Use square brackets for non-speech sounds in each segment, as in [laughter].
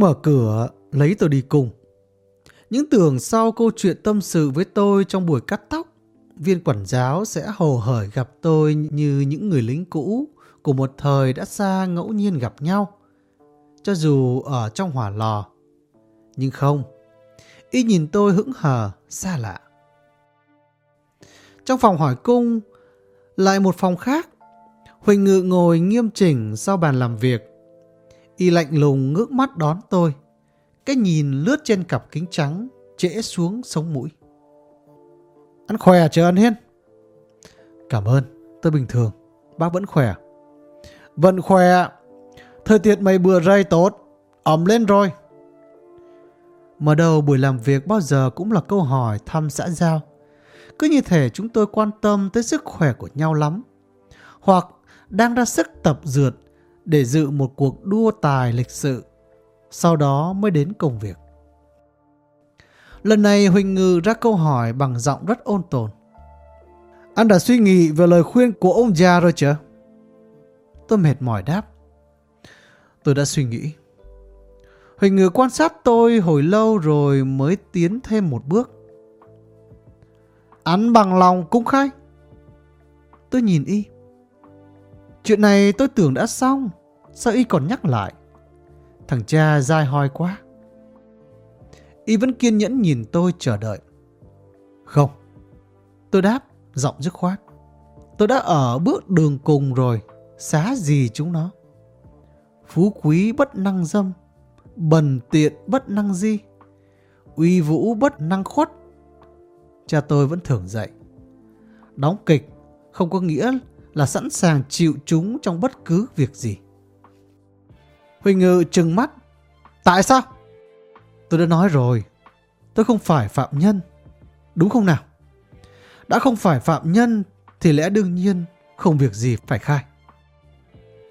mở cửa, lấy tôi đi cùng. Những tưởng sau câu chuyện tâm sự với tôi trong buổi cắt tóc, viên quản giáo sẽ hồ hởi gặp tôi như những người lính cũ của một thời đã xa ngẫu nhiên gặp nhau, cho dù ở trong hỏa lò. Nhưng không, y nhìn tôi hững hờ, xa lạ. Trong phòng hỏi cung, lại một phòng khác, Huỳnh Ngự ngồi nghiêm chỉnh sau bàn làm việc. Y lạnh lùng ngước mắt đón tôi, cái nhìn lướt trên cặp kính trắng, trễ xuống sống mũi. Ăn khỏe à, chưa anh Hiên? Cảm ơn, tôi bình thường, bác vẫn khỏe. Vẫn khỏe, thời tiết mày bừa ray tốt, ấm lên rồi. Mở đầu buổi làm việc bao giờ cũng là câu hỏi thăm xã giao. Cứ như thể chúng tôi quan tâm tới sức khỏe của nhau lắm. Hoặc đang ra sức tập dượt để dự một cuộc đua tài lịch sự. Sau đó mới đến công việc. Lần này Huỳnh Ngư ra câu hỏi bằng giọng rất ôn tồn. Anh đã suy nghĩ về lời khuyên của ông già rồi chưa? Tôi mệt mỏi đáp. Tôi đã suy nghĩ. Huỳnh Ngư quan sát tôi hồi lâu rồi mới tiến thêm một bước. Anh bằng lòng cũng khai. Tôi nhìn y. Chuyện này tôi tưởng đã xong. Sao y còn nhắc lại? Thằng cha dai hoi quá. Y vẫn kiên nhẫn nhìn tôi chờ đợi. Không. Tôi đáp, giọng dứt khoát. Tôi đã ở bước đường cùng rồi, xá gì chúng nó. Phú quý bất năng dâm, bần tiện bất năng di, uy vũ bất năng khuất. Cha tôi vẫn thường dạy. Đóng kịch không có nghĩa là sẵn sàng chịu chúng trong bất cứ việc gì. Huỳnh Ngự trừng mắt. Tại sao? Tôi đã nói rồi, tôi không phải phạm nhân. Đúng không nào? Đã không phải phạm nhân thì lẽ đương nhiên không việc gì phải khai.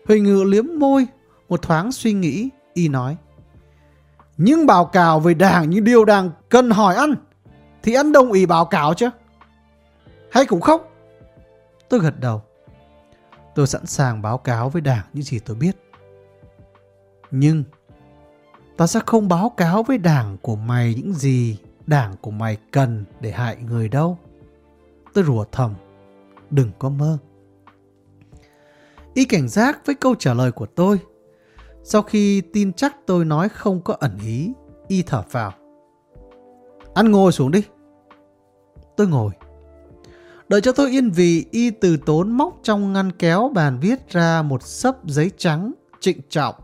Huỳnh Ngự liếm môi, một thoáng suy nghĩ, y nói. Nhưng báo cáo về đảng những điều đảng cần hỏi ăn, thì anh đồng ý báo cáo chứ? Hay cũng không? Tôi gật đầu. Tôi sẵn sàng báo cáo với đảng những gì tôi biết. Nhưng ta sẽ không báo cáo với đảng của mày những gì đảng của mày cần để hại người đâu. Tôi rủa thầm, đừng có mơ. Y cảnh giác với câu trả lời của tôi. Sau khi tin chắc tôi nói không có ẩn ý, Y thở vào. Ăn ngồi xuống đi. Tôi ngồi. Đợi cho tôi yên vị, Y từ tốn móc trong ngăn kéo bàn viết ra một sấp giấy trắng, trịnh trọng,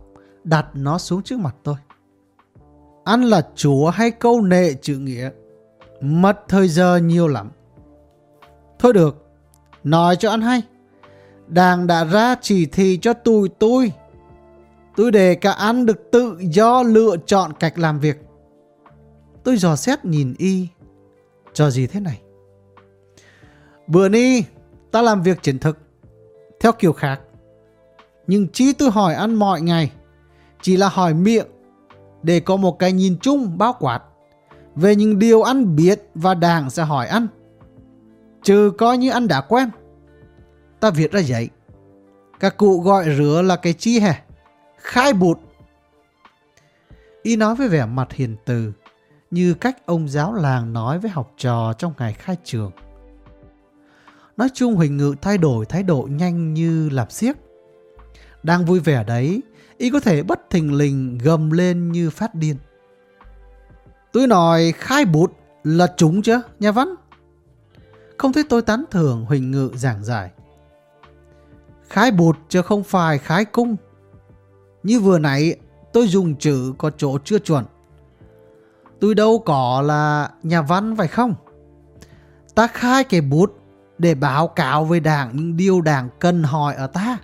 đặt nó xuống trước mặt tôi. Ăn là chúa hay câu nệ chữ nghĩa? Mất thời giờ nhiều lắm. Thôi được, nói cho ăn hay. Đảng đã ra chỉ thị cho tụi tôi. Tôi để cả ăn được tự do lựa chọn cách làm việc. Tôi dò xét nhìn y. Cho gì thế này? Bữa ni, ta làm việc chiến thực. Theo kiểu khác. Nhưng chi tôi hỏi ăn mọi ngày. Chỉ là hỏi miệng. Để có một cái nhìn chung bao quát. Về những điều ăn biết và đảng sẽ hỏi ăn. Trừ coi như ăn đã quen. Ta viết ra giấy. Các cụ gọi rửa là cái chi hả? Khai bụt. Y nói với vẻ mặt hiền từ, như cách ông giáo làng nói với học trò trong ngày khai trường. Nói chung Huỳnh Ngự thay đổi thái độ nhanh như làm xiếc. Đang vui vẻ đấy, y có thể bất thình lình gầm lên như phát điên. Tôi nói khai bụt là chúng chứ, nhà văn. Không thấy tôi tán thưởng Huỳnh Ngự giảng giải. Khái bụt chứ không phải khái cung. Như vừa nãy tôi dùng chữ có chỗ chưa chuẩn. Tôi đâu có là nhà văn phải không? Ta khai cái bút để báo cáo với đảng những điều đảng cần hỏi ở ta.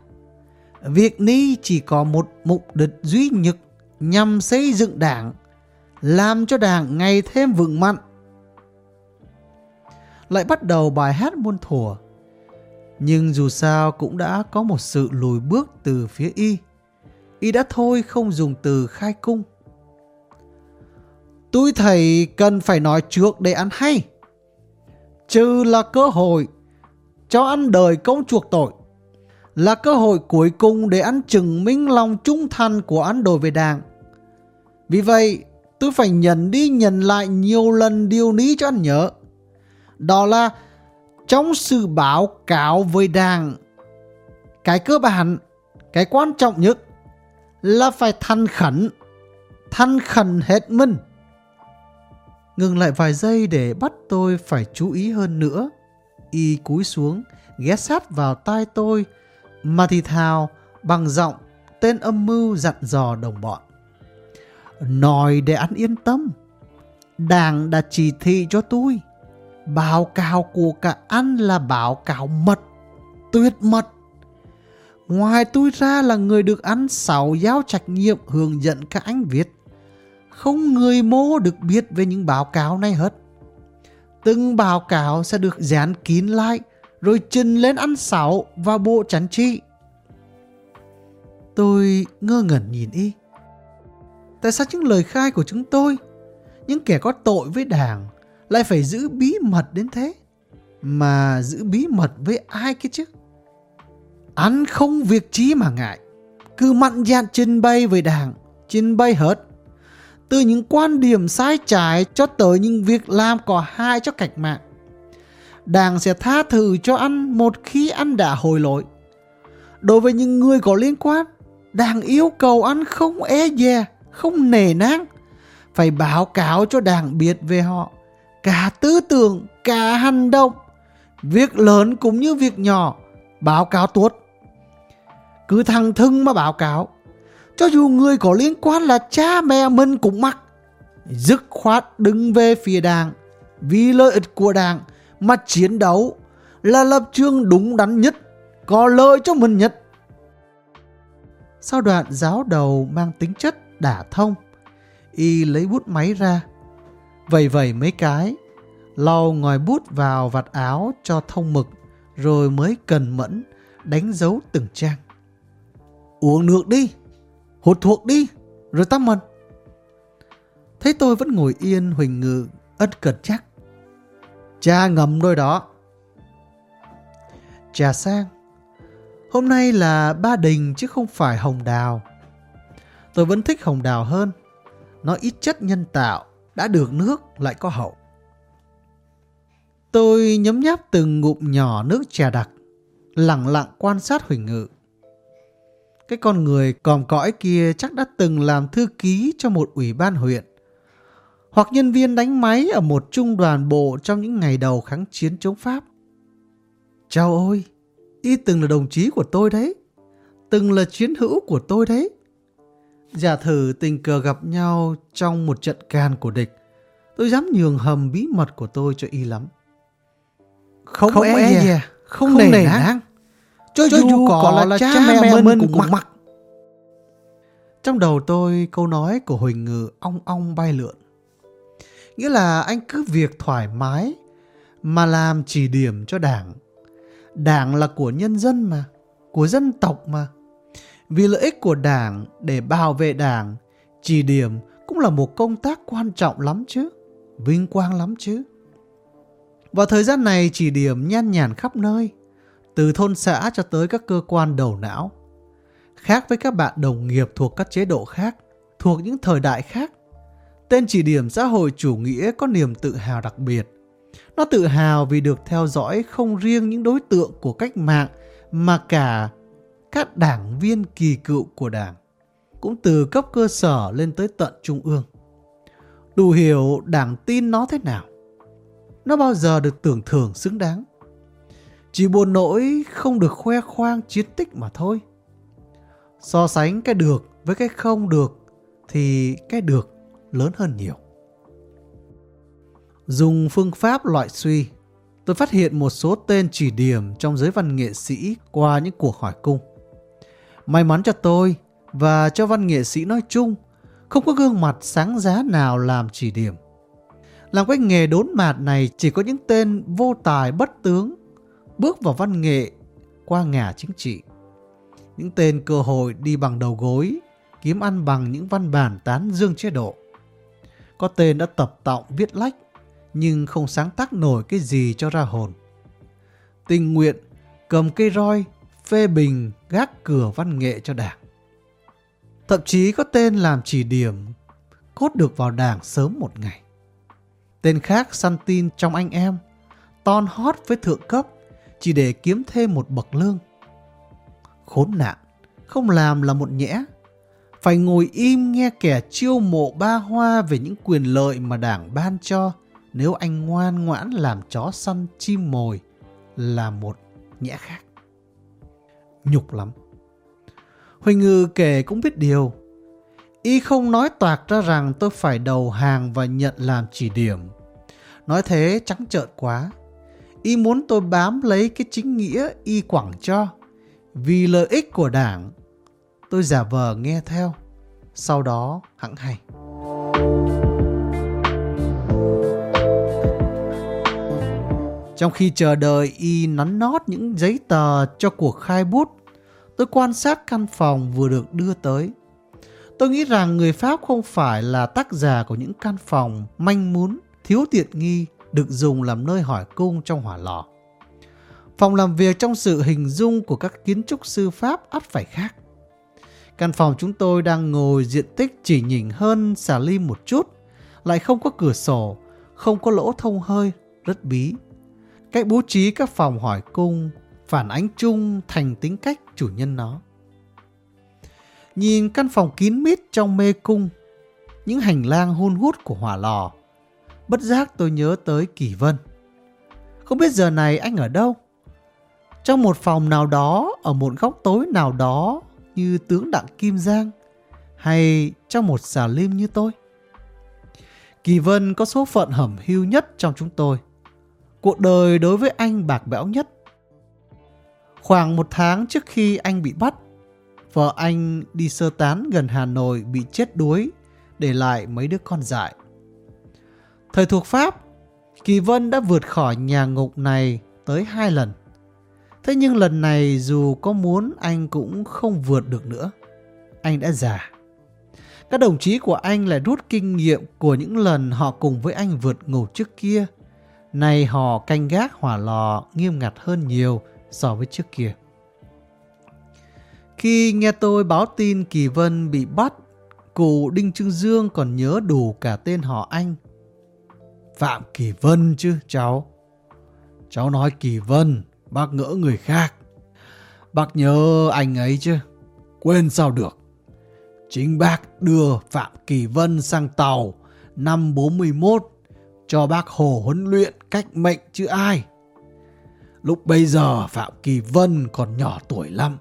Việc ni chỉ có một mục đích duy nhất nhằm xây dựng đảng, làm cho đảng ngày thêm vững mạnh lại bắt đầu bài hát muôn thủa. Nhưng dù sao cũng đã có một sự lùi bước từ phía y. Y đã thôi không dùng từ khai cung. Tôi thầy cần phải nói trước để ăn hay. Trừ là cơ hội cho ăn đời công chuộc tội. Là cơ hội cuối cùng để ăn chứng minh lòng trung thành của ăn đối với đảng. Vì vậy, tôi phải nhận đi nhận lại nhiều lần điều lý cho anh nhớ. Đó là trong sự báo cáo với đảng, cái cơ bản, cái quan trọng nhất là phải thanh khẩn, thanh khẩn hết mình. Ngừng lại vài giây để bắt tôi phải chú ý hơn nữa. Y cúi xuống, ghé sát vào tai tôi, mà thì thào bằng giọng tên âm mưu dặn dò đồng bọn. Nói để anh yên tâm. Đảng đã chỉ thị cho tôi. Báo cáo của cả anh là báo cáo mật, tuyệt mật. Ngoài tôi ra là người được ăn sáu giáo trách nhiệm hướng dẫn các anh viết. Không người mô được biết về những báo cáo này hết. Từng báo cáo sẽ được dán kín lại rồi trình lên ăn xảo và bộ chắn trị. Tôi ngơ ngẩn nhìn y. Tại sao những lời khai của chúng tôi, những kẻ có tội với đảng, lại phải giữ bí mật đến thế? Mà giữ bí mật với ai kia chứ? ăn không việc chí mà ngại. Cứ mạnh dạn trình bày với đảng, trình bày hết. Từ những quan điểm sai trái cho tới những việc làm có hại cho cách mạng. Đảng sẽ tha thứ cho anh một khi anh đã hồi lỗi. Đối với những người có liên quan, Đảng yêu cầu anh không e dè, không nề nang. Phải báo cáo cho đảng biết về họ. Cả tư tưởng, cả hành động. Việc lớn cũng như việc nhỏ. Báo cáo tuốt. Cứ thằng thưng mà báo cáo. Cho dù người có liên quan là cha mẹ mình cũng mắc. Dứt khoát đứng về phía đảng. Vì lợi ích của đảng mà chiến đấu là lập trường đúng đắn nhất. Có lợi cho mình nhất sau đoạn giáo đầu mang tính chất đả thông, y lấy bút máy ra, vầy vầy mấy cái, lau ngòi bút vào vạt áo cho thông mực, rồi mới cần mẫn đánh dấu từng trang. Uống nước đi, hút thuốc đi, rồi tắm mần. Thấy tôi vẫn ngồi yên huỳnh ngự, ất cật chắc. Cha ngầm đôi đó. Trà sang, Hôm nay là ba đình chứ không phải hồng đào. Tôi vẫn thích hồng đào hơn. Nó ít chất nhân tạo, đã được nước lại có hậu. Tôi nhấm nháp từng ngụm nhỏ nước trà đặc, lặng lặng quan sát Huỳnh Ngự. Cái con người còm cõi kia chắc đã từng làm thư ký cho một ủy ban huyện, hoặc nhân viên đánh máy ở một trung đoàn bộ trong những ngày đầu kháng chiến chống Pháp. Chào ôi! Y từng là đồng chí của tôi đấy. Từng là chiến hữu của tôi đấy. Giả thử tình cờ gặp nhau trong một trận can của địch. Tôi dám nhường hầm bí mật của tôi cho Y lắm. Không, không e, e dè, không, không nề nang. Cho, cho dù có, có là cha mẹ, mẹ mình cũng mặc. mặc. Trong đầu tôi câu nói của Huỳnh Ngự ong ong bay lượn. Nghĩa là anh cứ việc thoải mái mà làm chỉ điểm cho đảng Đảng là của nhân dân mà, của dân tộc mà. Vì lợi ích của đảng để bảo vệ đảng, chỉ điểm cũng là một công tác quan trọng lắm chứ, vinh quang lắm chứ. Vào thời gian này chỉ điểm nhan nhản khắp nơi, từ thôn xã cho tới các cơ quan đầu não. Khác với các bạn đồng nghiệp thuộc các chế độ khác, thuộc những thời đại khác, tên chỉ điểm xã hội chủ nghĩa có niềm tự hào đặc biệt nó tự hào vì được theo dõi không riêng những đối tượng của cách mạng mà cả các đảng viên kỳ cựu của đảng, cũng từ cấp cơ sở lên tới tận trung ương. Đủ hiểu đảng tin nó thế nào. Nó bao giờ được tưởng thưởng xứng đáng. Chỉ buồn nỗi không được khoe khoang chiến tích mà thôi. So sánh cái được với cái không được thì cái được lớn hơn nhiều. Dùng phương pháp loại suy, tôi phát hiện một số tên chỉ điểm trong giới văn nghệ sĩ qua những cuộc hỏi cung. May mắn cho tôi và cho văn nghệ sĩ nói chung, không có gương mặt sáng giá nào làm chỉ điểm. Làm cái nghề đốn mạt này chỉ có những tên vô tài bất tướng, bước vào văn nghệ qua ngả chính trị. Những tên cơ hội đi bằng đầu gối, kiếm ăn bằng những văn bản tán dương chế độ. Có tên đã tập tọng viết lách, nhưng không sáng tác nổi cái gì cho ra hồn. Tình nguyện cầm cây roi phê bình gác cửa văn nghệ cho đảng. Thậm chí có tên làm chỉ điểm cốt được vào đảng sớm một ngày. Tên khác săn tin trong anh em, ton hót với thượng cấp chỉ để kiếm thêm một bậc lương. Khốn nạn, không làm là một nhẽ. Phải ngồi im nghe kẻ chiêu mộ ba hoa về những quyền lợi mà đảng ban cho nếu anh ngoan ngoãn làm chó săn chim mồi là một nhẽ khác. Nhục lắm. Huỳnh Ngư kể cũng biết điều. Y không nói toạc ra rằng tôi phải đầu hàng và nhận làm chỉ điểm. Nói thế trắng trợn quá. Y muốn tôi bám lấy cái chính nghĩa Y quẳng cho. Vì lợi ích của đảng, tôi giả vờ nghe theo. Sau đó hẳn hay. Trong khi chờ đợi Y nắn nót những giấy tờ cho cuộc khai bút, tôi quan sát căn phòng vừa được đưa tới. Tôi nghĩ rằng người Pháp không phải là tác giả của những căn phòng manh mún, thiếu tiện nghi được dùng làm nơi hỏi cung trong hỏa lò. Phòng làm việc trong sự hình dung của các kiến trúc sư Pháp ắt phải khác. Căn phòng chúng tôi đang ngồi diện tích chỉ nhỉnh hơn xà ly một chút, lại không có cửa sổ, không có lỗ thông hơi, rất bí. Cách bố trí các phòng hỏi cung phản ánh chung thành tính cách chủ nhân nó. Nhìn căn phòng kín mít trong mê cung, những hành lang hun hút của hỏa lò, bất giác tôi nhớ tới Kỳ Vân. Không biết giờ này anh ở đâu? Trong một phòng nào đó, ở một góc tối nào đó như tướng Đặng Kim Giang, hay trong một xà lim như tôi? Kỳ Vân có số phận hẩm hưu nhất trong chúng tôi. Cuộc đời đối với anh bạc bẽo nhất. Khoảng một tháng trước khi anh bị bắt, vợ anh đi sơ tán gần Hà Nội bị chết đuối, để lại mấy đứa con dại. Thời thuộc Pháp, Kỳ Vân đã vượt khỏi nhà ngục này tới hai lần. Thế nhưng lần này dù có muốn anh cũng không vượt được nữa. Anh đã già. Các đồng chí của anh lại rút kinh nghiệm của những lần họ cùng với anh vượt ngục trước kia. Này họ canh gác hỏa lò nghiêm ngặt hơn nhiều so với trước kia. Khi nghe tôi báo tin Kỳ Vân bị bắt, cụ Đinh trương Dương còn nhớ đủ cả tên họ anh. Phạm Kỳ Vân chứ cháu. Cháu nói Kỳ Vân, bác ngỡ người khác. Bác nhớ anh ấy chứ, quên sao được. Chính bác đưa Phạm Kỳ Vân sang tàu năm 41 cho bác Hồ huấn luyện cách mệnh chứ ai. Lúc bây giờ Phạm Kỳ Vân còn nhỏ tuổi lắm,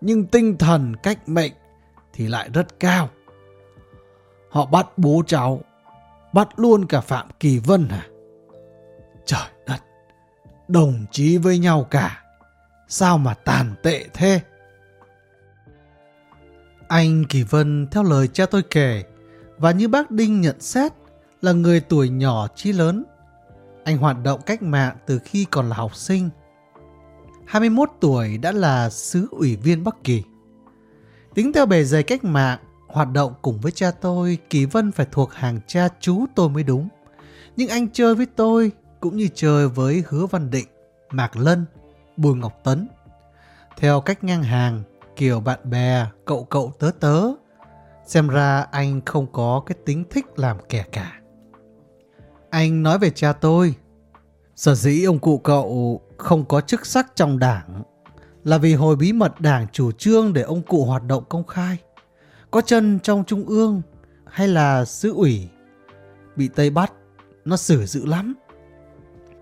nhưng tinh thần cách mệnh thì lại rất cao. Họ bắt bố cháu, bắt luôn cả Phạm Kỳ Vân à? Trời đồng chí với nhau cả, sao mà tàn tệ thế? Anh Kỳ Vân theo lời cha tôi kể và như bác Đinh nhận xét là người tuổi nhỏ chí lớn. Anh hoạt động cách mạng từ khi còn là học sinh. 21 tuổi đã là sứ ủy viên Bắc Kỳ. Tính theo bề dày cách mạng, hoạt động cùng với cha tôi, Kỳ Vân phải thuộc hàng cha chú tôi mới đúng. Nhưng anh chơi với tôi cũng như chơi với Hứa Văn Định, Mạc Lân, Bùi Ngọc Tấn. Theo cách ngang hàng, kiểu bạn bè, cậu cậu tớ tớ, xem ra anh không có cái tính thích làm kẻ cả. Anh nói về cha tôi. Sở dĩ ông cụ cậu không có chức sắc trong đảng là vì hồi bí mật đảng chủ trương để ông cụ hoạt động công khai. Có chân trong trung ương hay là sứ ủy bị Tây bắt, nó xử dữ lắm.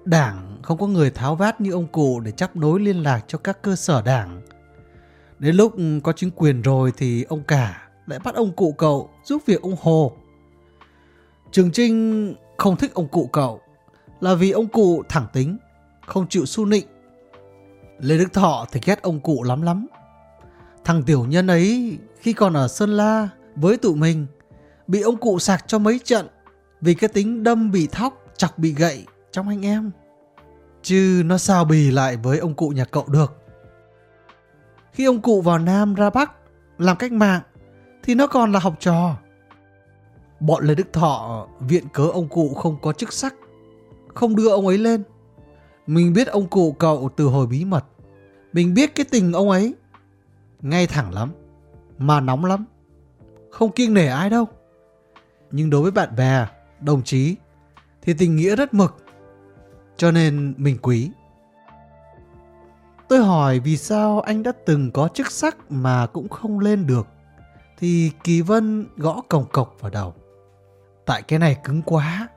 Đảng không có người tháo vát như ông cụ để chấp nối liên lạc cho các cơ sở đảng. Đến lúc ừ, có chính quyền rồi thì ông cả lại bắt ông cụ cậu giúp việc ông Hồ. Trường Trinh không thích ông cụ cậu là vì ông cụ thẳng tính, không chịu su nịnh. Lê Đức Thọ thì ghét ông cụ lắm lắm. Thằng tiểu nhân ấy khi còn ở Sơn La với tụi mình bị ông cụ sạc cho mấy trận vì cái tính đâm bị thóc, chọc bị gậy trong anh em. Chứ nó sao bì lại với ông cụ nhà cậu được. Khi ông cụ vào Nam ra Bắc làm cách mạng thì nó còn là học trò. Bọn Lê Đức Thọ viện cớ ông cụ không có chức sắc, không đưa ông ấy lên. Mình biết ông cụ cậu từ hồi bí mật. Mình biết cái tình ông ấy. Ngay thẳng lắm, mà nóng lắm. Không kiêng nể ai đâu. nhưng đối với bạn bè, đồng chí thì tình nghĩa rất mực. Cho nên mình quý. Tôi hỏi vì sao anh đã từng có chức sắc mà cũng không lên được. Thì Kỳ Vân gõ cồng cộc vào đầu. Tại cái này cứng quá.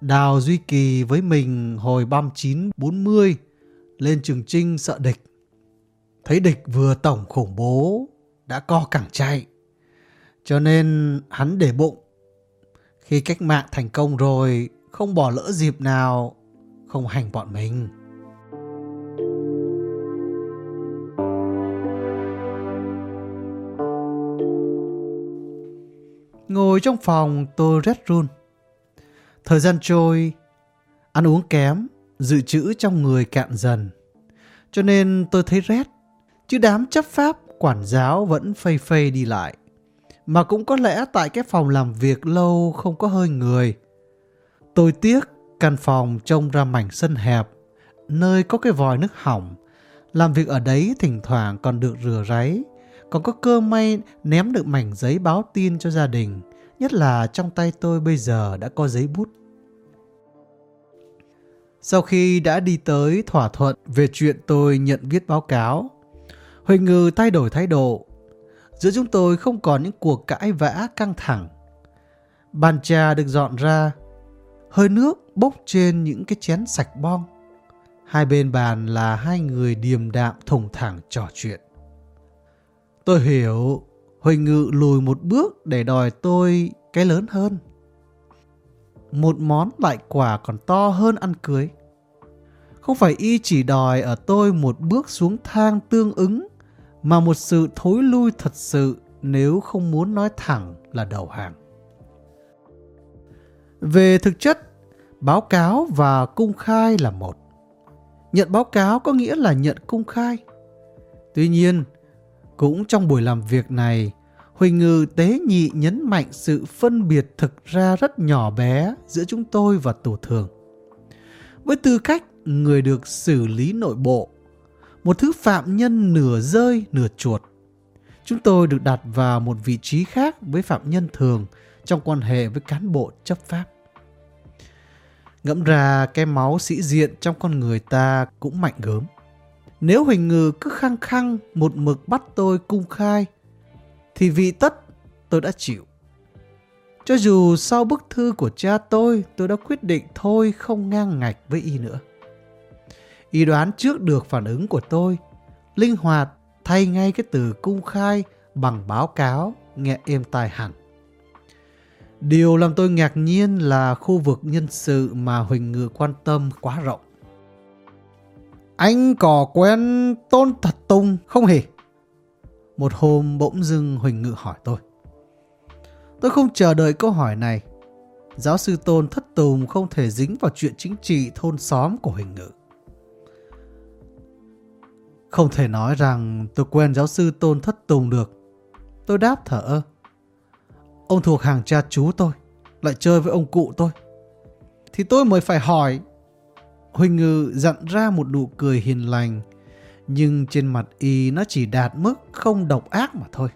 Đào Duy Kỳ với mình hồi 39-40 lên trường trinh sợ địch. Thấy địch vừa tổng khủng bố, đã co cẳng chạy. Cho nên hắn để bụng. Khi cách mạng thành công rồi, không bỏ lỡ dịp nào, không hành bọn mình. Ngồi trong phòng tôi rét run. Thời gian trôi, ăn uống kém, dự trữ trong người cạn dần. Cho nên tôi thấy rét, chứ đám chấp pháp quản giáo vẫn phây phây đi lại. Mà cũng có lẽ tại cái phòng làm việc lâu không có hơi người. Tôi tiếc căn phòng trông ra mảnh sân hẹp, nơi có cái vòi nước hỏng. Làm việc ở đấy thỉnh thoảng còn được rửa ráy, còn có cơ may ném được mảnh giấy báo tin cho gia đình, nhất là trong tay tôi bây giờ đã có giấy bút. Sau khi đã đi tới thỏa thuận về chuyện tôi nhận viết báo cáo, Huỳnh Ngư thay đổi thái độ. Giữa chúng tôi không còn những cuộc cãi vã căng thẳng. Bàn trà được dọn ra, hơi nước bốc trên những cái chén sạch bong. Hai bên bàn là hai người điềm đạm thùng thẳng trò chuyện. Tôi hiểu, Huỳnh Ngự lùi một bước để đòi tôi cái lớn hơn. Một món lại quả còn to hơn ăn cưới. Không phải y chỉ đòi ở tôi một bước xuống thang tương ứng, mà một sự thối lui thật sự nếu không muốn nói thẳng là đầu hàng. Về thực chất, báo cáo và công khai là một. Nhận báo cáo có nghĩa là nhận công khai. Tuy nhiên, cũng trong buổi làm việc này, Huỳnh Ngư tế nhị nhấn mạnh sự phân biệt thực ra rất nhỏ bé giữa chúng tôi và tổ thường. Với tư cách người được xử lý nội bộ, một thứ phạm nhân nửa rơi nửa chuột, chúng tôi được đặt vào một vị trí khác với phạm nhân thường trong quan hệ với cán bộ chấp pháp. Ngẫm ra cái máu sĩ diện trong con người ta cũng mạnh gớm. Nếu Huỳnh ngừ cứ khăng khăng một mực bắt tôi cung khai, thì vì tất tôi đã chịu. Cho dù sau bức thư của cha tôi, tôi đã quyết định thôi không ngang ngạch với y nữa. Y đoán trước được phản ứng của tôi, linh hoạt thay ngay cái từ cung khai bằng báo cáo nghe êm tai hẳn. Điều làm tôi ngạc nhiên là khu vực nhân sự mà Huỳnh Ngự quan tâm quá rộng. Anh có quen Tôn Thật Tùng không hề? Một hôm bỗng dưng Huỳnh Ngự hỏi tôi. Tôi không chờ đợi câu hỏi này. Giáo sư Tôn Thất Tùng không thể dính vào chuyện chính trị thôn xóm của Huỳnh Ngự. Không thể nói rằng tôi quen giáo sư Tôn Thất Tùng được. Tôi đáp thở ơ. Ông thuộc hàng cha chú tôi, lại chơi với ông cụ tôi. Thì tôi mới phải hỏi. Huỳnh Ngư dặn ra một nụ cười hiền lành, nhưng trên mặt y nó chỉ đạt mức không độc ác mà thôi.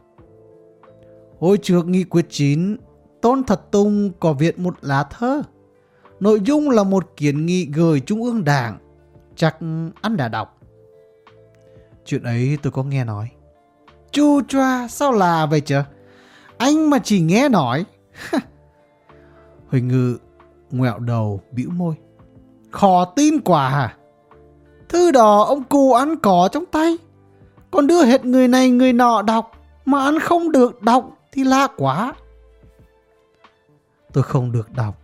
Hồi trước nghị quyết 9, Tôn Thật tung có viện một lá thơ. Nội dung là một kiến nghị gửi Trung ương Đảng. Chắc anh đã đọc. Chuyện ấy tôi có nghe nói. Chu choa, sao là vậy chứ? Anh mà chỉ nghe nói. Huỳnh Ngự ngoẹo đầu bĩu môi. Khó tin quả hả? Thư đó ông cụ ăn có trong tay. Còn đưa hết người này người nọ đọc. Mà ăn không được đọc thì lạ quá. Tôi không được đọc.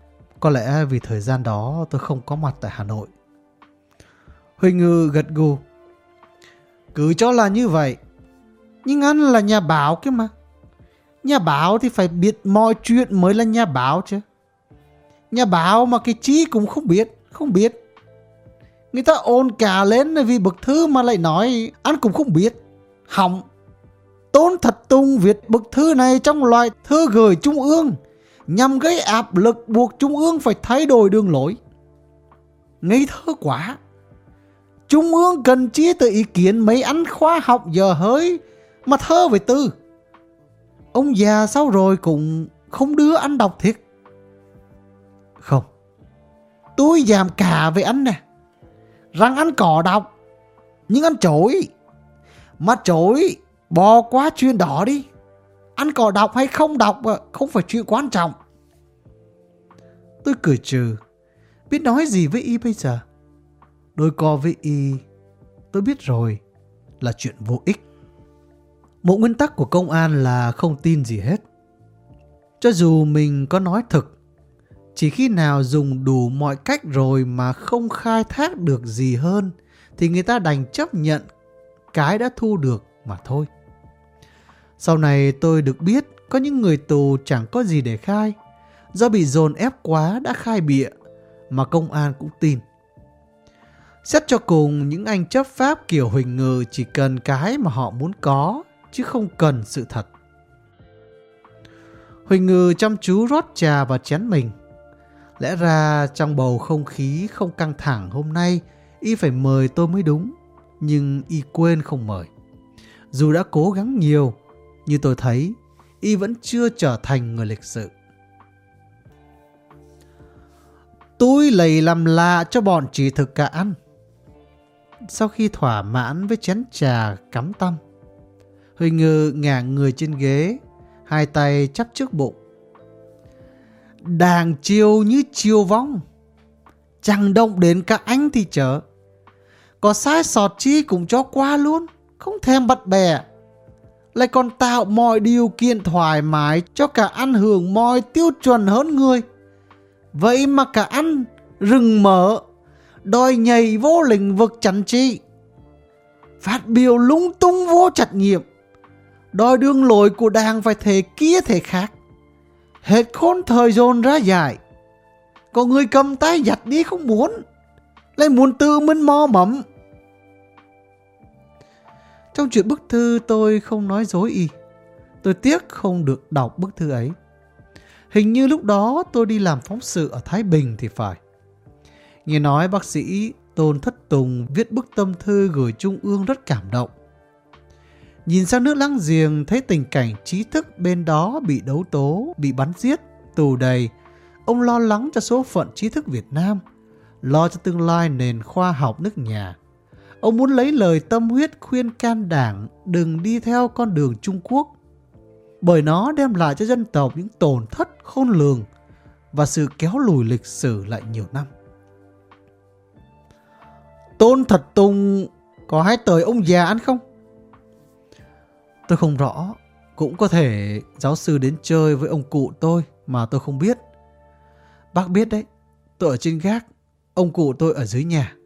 Có lẽ vì thời gian đó tôi không có mặt tại Hà Nội. Huỳnh Ngư gật gù. Cứ cho là như vậy. Nhưng anh là nhà báo kia mà. Nhà báo thì phải biết mọi chuyện mới là nhà báo chứ. Nhà báo mà cái chí cũng không biết, không biết. Người ta ôn cả lên vì bức thư mà lại nói anh cũng không biết. Hỏng. Tôn Thật Tùng viết bức thư này trong loại thư gửi Trung ương nhằm gây áp lực buộc Trung ương phải thay đổi đường lối. Ngây thơ quá. Trung ương cần chia từ ý kiến mấy anh khoa học giờ hơi mà thơ về tư. Ông già sau rồi cũng Không đưa anh đọc thiệt. Không. Tôi giảm cả với anh nè. Rằng anh có đọc. Nhưng anh chối. Mà chối, bỏ qua chuyện đó đi. Anh có đọc hay không đọc không phải chuyện quan trọng. Tôi cười trừ. Biết nói gì với y bây giờ? Đôi co với y, tôi biết rồi, là chuyện vô ích. Một nguyên tắc của công an là không tin gì hết. Cho dù mình có nói thực, chỉ khi nào dùng đủ mọi cách rồi mà không khai thác được gì hơn thì người ta đành chấp nhận cái đã thu được mà thôi. Sau này tôi được biết có những người tù chẳng có gì để khai. Do bị dồn ép quá đã khai bịa mà công an cũng tin. Xét cho cùng những anh chấp pháp kiểu Huỳnh Ngừ chỉ cần cái mà họ muốn có chứ không cần sự thật. Huỳnh Ngư chăm chú rót trà vào chén mình. Lẽ ra trong bầu không khí không căng thẳng hôm nay y phải mời tôi mới đúng. Nhưng y quên không mời. Dù đã cố gắng nhiều, như tôi thấy, y vẫn chưa trở thành người lịch sự. Tôi lầy làm lạ cho bọn chỉ thực cả ăn. Sau khi thỏa mãn với chén trà cắm tâm, Huy Ngư ngả người trên ghế, hai tay chắp trước bụng. Đàng chiêu như chiêu vong, chẳng động đến cả anh thì chở, Có sai sọt chi cũng cho qua luôn, không thèm bắt bè. Lại còn tạo mọi điều kiện thoải mái cho cả ăn hưởng mọi tiêu chuẩn hơn người. Vậy mà cả ăn rừng mở, đòi nhảy vô lĩnh vực chẳng trị. Phát biểu lung tung vô trách nhiệm, đòi đường lội của đảng phải thể kia thể khác. Hết khôn thời dồn ra dài. Có người cầm tay giặt đi không muốn, lại muốn tự mình mò mẫm. Trong chuyện bức thư tôi không nói dối y. Tôi tiếc không được đọc bức thư ấy. Hình như lúc đó tôi đi làm phóng sự ở Thái Bình thì phải. Nghe nói bác sĩ Tôn Thất Tùng viết bức tâm thư gửi Trung ương rất cảm động. Nhìn sang nước láng giềng thấy tình cảnh trí thức bên đó bị đấu tố, bị bắn giết, tù đầy. Ông lo lắng cho số phận trí thức Việt Nam, lo cho tương lai nền khoa học nước nhà. Ông muốn lấy lời tâm huyết khuyên can đảng đừng đi theo con đường Trung Quốc bởi nó đem lại cho dân tộc những tổn thất khôn lường và sự kéo lùi lịch sử lại nhiều năm. Tôn Thật Tùng có hay tới ông già ăn không? Tôi không rõ, cũng có thể giáo sư đến chơi với ông cụ tôi mà tôi không biết. Bác biết đấy, tôi ở trên gác, ông cụ tôi ở dưới nhà.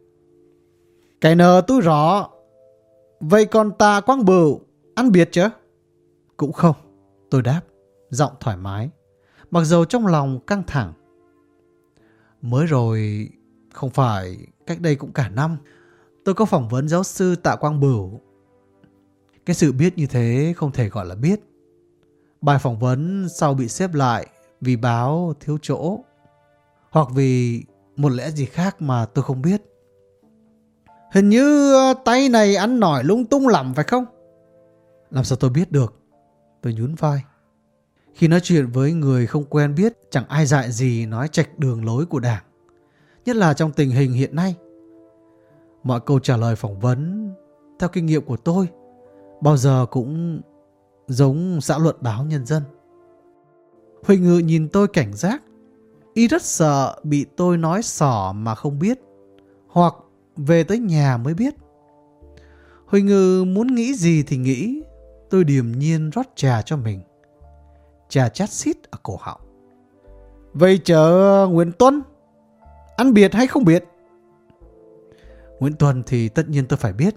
Cái nờ tôi rõ, vậy còn ta quang bửu, ăn biết chứ? Cũng không. Tôi đáp, giọng thoải mái, mặc dầu trong lòng căng thẳng. Mới rồi, không phải cách đây cũng cả năm, tôi có phỏng vấn giáo sư Tạ Quang Bửu. Cái sự biết như thế không thể gọi là biết. Bài phỏng vấn sau bị xếp lại vì báo thiếu chỗ, hoặc vì một lẽ gì khác mà tôi không biết. Hình như ờ, tay này ăn nổi lung tung lắm phải không? Làm sao tôi biết được? Tôi nhún vai. Khi nói chuyện với người không quen biết, chẳng ai dại gì nói trạch đường lối của đảng. Nhất là trong tình hình hiện nay. Mọi câu trả lời phỏng vấn, theo kinh nghiệm của tôi, bao giờ cũng giống xã luận báo nhân dân. Huỳnh Ngự nhìn tôi cảnh giác. Y rất sợ bị tôi nói sỏ mà không biết. Hoặc về tới nhà mới biết. Huỳnh Ngự muốn nghĩ gì thì nghĩ, Tôi điềm nhiên rót trà cho mình. Trà chát xít ở cổ họng. Vậy chờ Nguyễn Tuân, ăn biệt hay không biệt? Nguyễn Tuân thì tất nhiên tôi phải biết.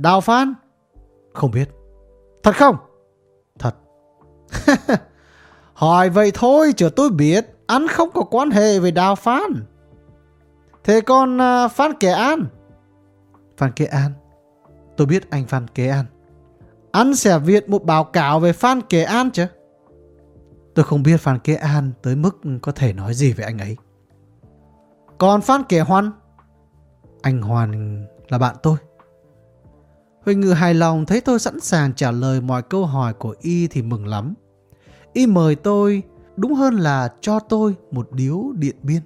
Đào Phan? Không biết. Thật không? Thật. [laughs] Hỏi vậy thôi chờ tôi biết anh không có quan hệ với Đào Phan. Thế còn uh, Phan Kế An? Phan Kế An? Tôi biết anh Phan Kế An. Anh sẽ viết một báo cáo về Phan Kế An chứ? Tôi không biết Phan Kế An tới mức có thể nói gì về anh ấy. Còn Phan Kế Hoan? Anh Hoàn là bạn tôi. Huỳnh Ngự hài lòng thấy tôi sẵn sàng trả lời mọi câu hỏi của Y thì mừng lắm. Y mời tôi, đúng hơn là cho tôi một điếu điện biên.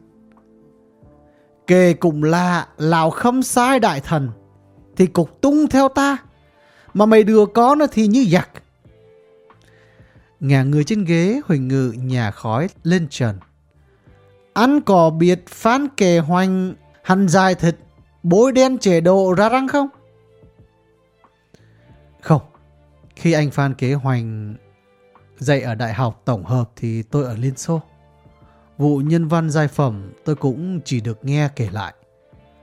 Kề cùng là lào khâm sai đại thần, thì cục tung theo ta, mà mày đưa có nó thì như giặc. Ngả người trên ghế huỳnh ngự nhà khói lên trần. Ăn cỏ biệt phán kề hoành hằn dài thịt, bối đen trẻ độ ra răng không? Không. Khi anh Phan Kế Hoành dạy ở Đại học Tổng hợp thì tôi ở Liên Xô. Vụ nhân văn giai phẩm tôi cũng chỉ được nghe kể lại.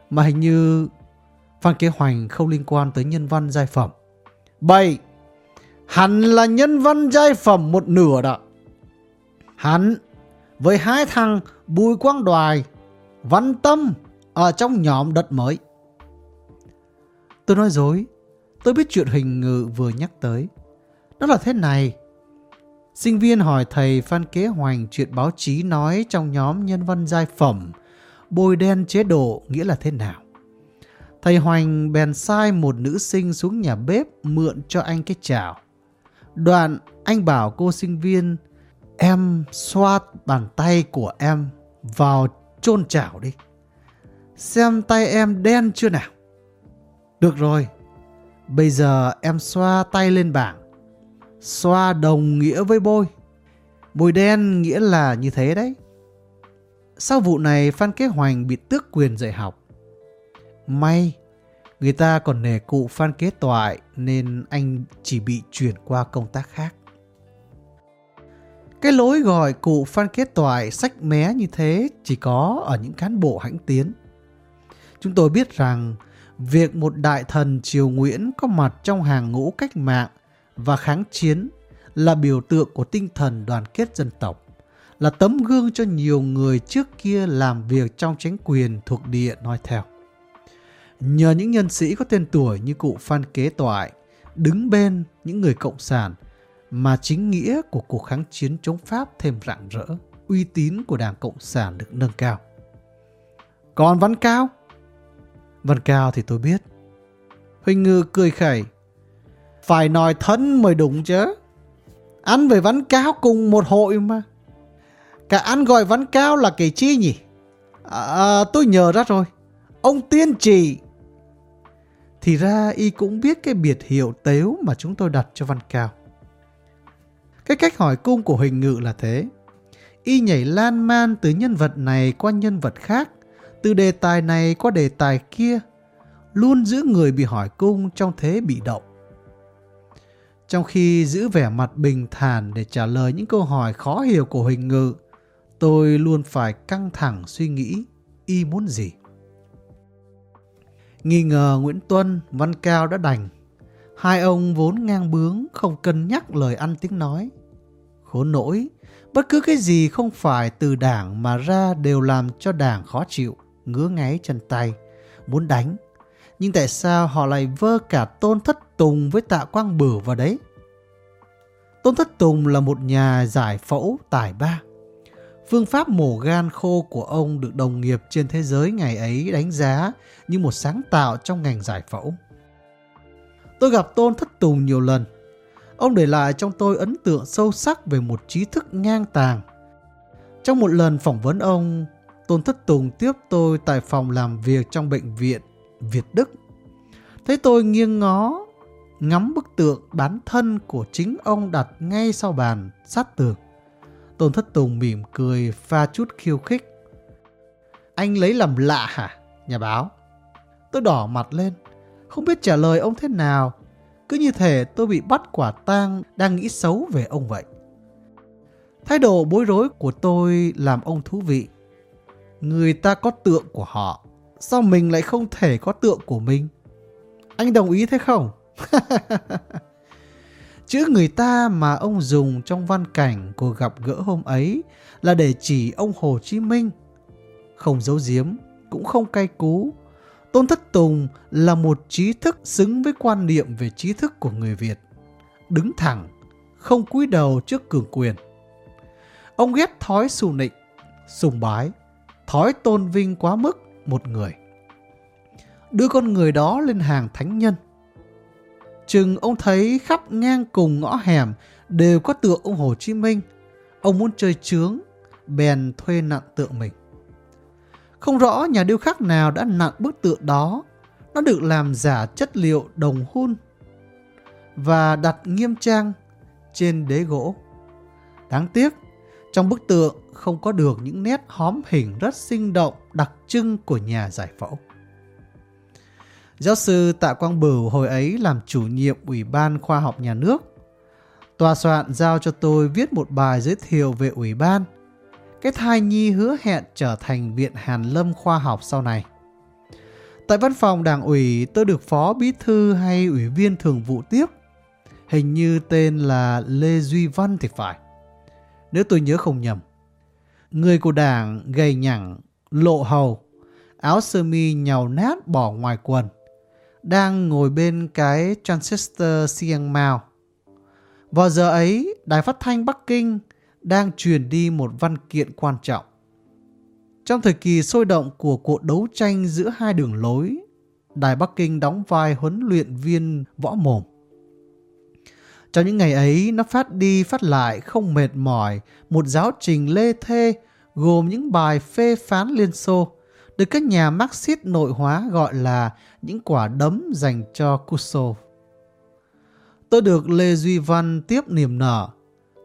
Mà hình như Phan Kế Hoành không liên quan tới nhân văn giai phẩm. Bậy! Hắn là nhân văn giai phẩm một nửa đó. Hắn với hai thằng Bùi Quang Đoài, Văn Tâm ở trong nhóm đất mới. Tôi nói dối, tôi biết chuyện hình ngự vừa nhắc tới. Đó là thế này. Sinh viên hỏi thầy Phan Kế Hoành chuyện báo chí nói trong nhóm nhân văn giai phẩm bôi đen chế độ nghĩa là thế nào. Thầy Hoành bèn sai một nữ sinh xuống nhà bếp mượn cho anh cái chảo. Đoạn anh bảo cô sinh viên em xoa bàn tay của em vào chôn chảo đi. Xem tay em đen chưa nào. Được rồi, bây giờ em xoa tay lên bảng. Xoa đồng nghĩa với bôi. Bôi đen nghĩa là như thế đấy. Sau vụ này Phan Kế Hoành bị tước quyền dạy học. May, người ta còn nể cụ Phan Kế Toại nên anh chỉ bị chuyển qua công tác khác. Cái lối gọi cụ Phan Kế Toại sách mé như thế chỉ có ở những cán bộ hãnh tiến. Chúng tôi biết rằng việc một đại thần triều Nguyễn có mặt trong hàng ngũ cách mạng và kháng chiến là biểu tượng của tinh thần đoàn kết dân tộc, là tấm gương cho nhiều người trước kia làm việc trong chính quyền thuộc địa nói theo. Nhờ những nhân sĩ có tên tuổi như cụ Phan Kế Toại đứng bên những người cộng sản mà chính nghĩa của cuộc kháng chiến chống Pháp thêm rạng rỡ, uy tín của Đảng Cộng sản được nâng cao. Còn Văn Cao? Văn Cao thì tôi biết. Huỳnh Ngư cười khẩy. Phải nói thân mới đúng chứ. Ăn với Văn Cao cùng một hội mà. Cả ăn gọi Văn Cao là cái chi nhỉ? À, à, tôi nhớ ra rồi. Ông tiên trì. Thì ra y cũng biết cái biệt hiệu tếu mà chúng tôi đặt cho Văn Cao. Cái cách hỏi cung của Huỳnh Ngự là thế. Y nhảy lan man từ nhân vật này qua nhân vật khác, từ đề tài này qua đề tài kia, luôn giữ người bị hỏi cung trong thế bị động. Trong khi giữ vẻ mặt bình thản để trả lời những câu hỏi khó hiểu của Huỳnh Ngự, tôi luôn phải căng thẳng suy nghĩ y muốn gì. Nghi ngờ Nguyễn Tuân, Văn Cao đã đành. Hai ông vốn ngang bướng, không cân nhắc lời ăn tiếng nói. Khốn nỗi, bất cứ cái gì không phải từ đảng mà ra đều làm cho đảng khó chịu, ngứa ngáy chân tay, muốn đánh. Nhưng tại sao họ lại vơ cả tôn thất tùng với tạ quang bửu vào đấy? Tôn thất tùng là một nhà giải phẫu tài ba. Phương pháp mổ gan khô của ông được đồng nghiệp trên thế giới ngày ấy đánh giá như một sáng tạo trong ngành giải phẫu. Tôi gặp Tôn Thất Tùng nhiều lần. Ông để lại trong tôi ấn tượng sâu sắc về một trí thức ngang tàng. Trong một lần phỏng vấn ông, Tôn Thất Tùng tiếp tôi tại phòng làm việc trong bệnh viện Việt Đức. Thấy tôi nghiêng ngó, ngắm bức tượng bán thân của chính ông đặt ngay sau bàn, sát tường. Tôn Thất Tùng mỉm cười pha chút khiêu khích. Anh lấy làm lạ hả, nhà báo? Tôi đỏ mặt lên, không biết trả lời ông thế nào. Cứ như thể tôi bị bắt quả tang đang nghĩ xấu về ông vậy. Thái độ bối rối của tôi làm ông thú vị. Người ta có tượng của họ, sao mình lại không thể có tượng của mình? Anh đồng ý thế không? [laughs] Chữ người ta mà ông dùng trong văn cảnh của gặp gỡ hôm ấy là để chỉ ông Hồ Chí Minh. Không giấu giếm, cũng không cay cú. Tôn Thất Tùng là một trí thức xứng với quan niệm về trí thức của người Việt. Đứng thẳng, không cúi đầu trước cường quyền. Ông ghét thói xù nịnh, sùng bái, thói tôn vinh quá mức một người. Đưa con người đó lên hàng thánh nhân. Chừng ông thấy khắp ngang cùng ngõ hẻm đều có tượng ông Hồ Chí Minh. Ông muốn chơi chướng, bèn thuê nặng tượng mình. Không rõ nhà điêu khắc nào đã nặng bức tượng đó. Nó được làm giả chất liệu đồng hun và đặt nghiêm trang trên đế gỗ. Đáng tiếc, trong bức tượng không có được những nét hóm hình rất sinh động, đặc trưng của nhà giải phẫu. Giáo sư Tạ Quang Bửu hồi ấy làm chủ nhiệm Ủy ban Khoa học Nhà nước. Tòa soạn giao cho tôi viết một bài giới thiệu về Ủy ban. Cái thai nhi hứa hẹn trở thành Viện Hàn Lâm Khoa học sau này. Tại văn phòng đảng ủy, tôi được phó bí thư hay ủy viên thường vụ tiếp. Hình như tên là Lê Duy Văn thì phải. Nếu tôi nhớ không nhầm. Người của đảng gầy nhẳng, lộ hầu, áo sơ mi nhàu nát bỏ ngoài quần đang ngồi bên cái transistor Siang Mao. Vào giờ ấy, Đài Phát thanh Bắc Kinh đang truyền đi một văn kiện quan trọng. Trong thời kỳ sôi động của cuộc đấu tranh giữa hai đường lối, Đài Bắc Kinh đóng vai huấn luyện viên võ mồm. Trong những ngày ấy, nó phát đi phát lại không mệt mỏi một giáo trình lê thê gồm những bài phê phán Liên Xô, được các nhà Marxist nội hóa gọi là những quả đấm dành cho Kuso. Tôi được Lê Duy Văn tiếp niềm nở.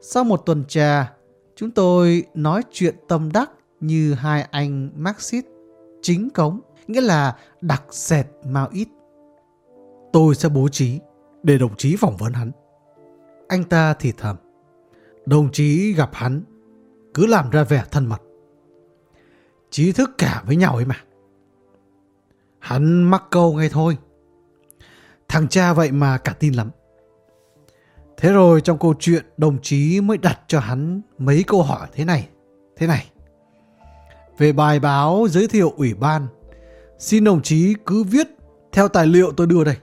Sau một tuần trà, chúng tôi nói chuyện tâm đắc như hai anh Marxist chính cống, nghĩa là đặc sệt Mao ít. Tôi sẽ bố trí để đồng chí phỏng vấn hắn. Anh ta thì thầm. Đồng chí gặp hắn, cứ làm ra vẻ thân mật trí thức cả với nhau ấy mà. Hắn mắc câu ngay thôi. Thằng cha vậy mà cả tin lắm. Thế rồi trong câu chuyện đồng chí mới đặt cho hắn mấy câu hỏi thế này, thế này. Về bài báo giới thiệu ủy ban, xin đồng chí cứ viết theo tài liệu tôi đưa đây.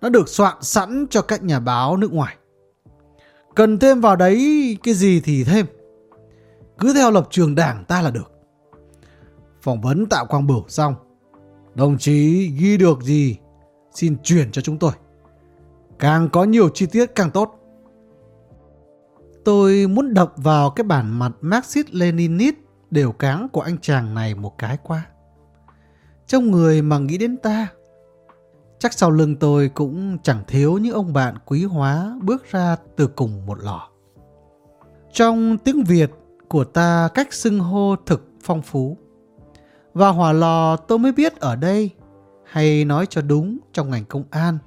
Nó được soạn sẵn cho các nhà báo nước ngoài. Cần thêm vào đấy cái gì thì thêm. Cứ theo lập trường đảng ta là được phỏng vấn Tạ Quang Bửu xong. Đồng chí ghi được gì, xin chuyển cho chúng tôi. Càng có nhiều chi tiết càng tốt. Tôi muốn đập vào cái bản mặt Marxist Leninist đều cáng của anh chàng này một cái qua. Trong người mà nghĩ đến ta, chắc sau lưng tôi cũng chẳng thiếu những ông bạn quý hóa bước ra từ cùng một lò. Trong tiếng Việt của ta cách xưng hô thực phong phú. Và hỏa lò tôi mới biết ở đây, hay nói cho đúng trong ngành công an,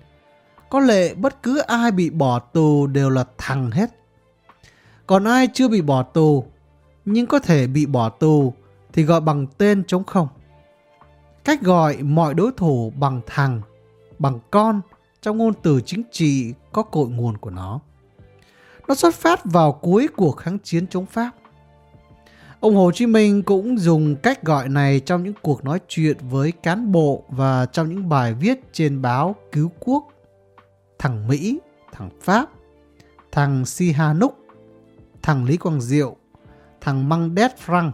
có lẽ bất cứ ai bị bỏ tù đều là thằng hết. Còn ai chưa bị bỏ tù, nhưng có thể bị bỏ tù thì gọi bằng tên chống không. Cách gọi mọi đối thủ bằng thằng, bằng con trong ngôn từ chính trị có cội nguồn của nó. Nó xuất phát vào cuối cuộc kháng chiến chống Pháp. Ông Hồ Chí Minh cũng dùng cách gọi này trong những cuộc nói chuyện với cán bộ và trong những bài viết trên báo Cứu Quốc. Thằng Mỹ, thằng Pháp, thằng Sihanouk, thằng Lý Quang Diệu, thằng Măng Đét Frank.